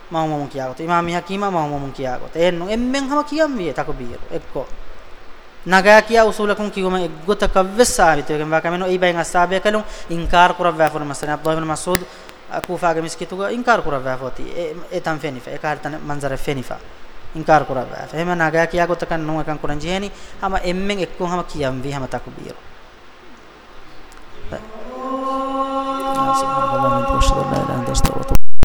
මම මම කියාගත්තු ඉමාම් හකීම මම මම කියාගත්තු එන්නු එම්මෙන් හැම කියම්මියේ තකබීර එක්කෝ නගා කියා උසූලකුන් කිවම එක්ගොත කව්වස් සාවිත වෙකම් වාකමනෝ ඊබෙන් අස්සාබය කලුන් ඉන්කාර කරවවා ෆොන මසන අබ්දුල් ඉබ්න මසූද් අකූෆාගේ මිස්කිතුග ඉන්කාර කරවවා ෆෝති ඒ තම් ෆෙනිෆා ඒ කාර්තන මන්සර ෆෙනිෆා ඉන්කාර කරවවා එහෙම නගා කියා ගොත කන් නෝ එකන් කරන් ජේනි හැම එම්මෙන් එක්කෝ හැම කියම් වි හැම තකබීර سبحان الله من تشهد لا اله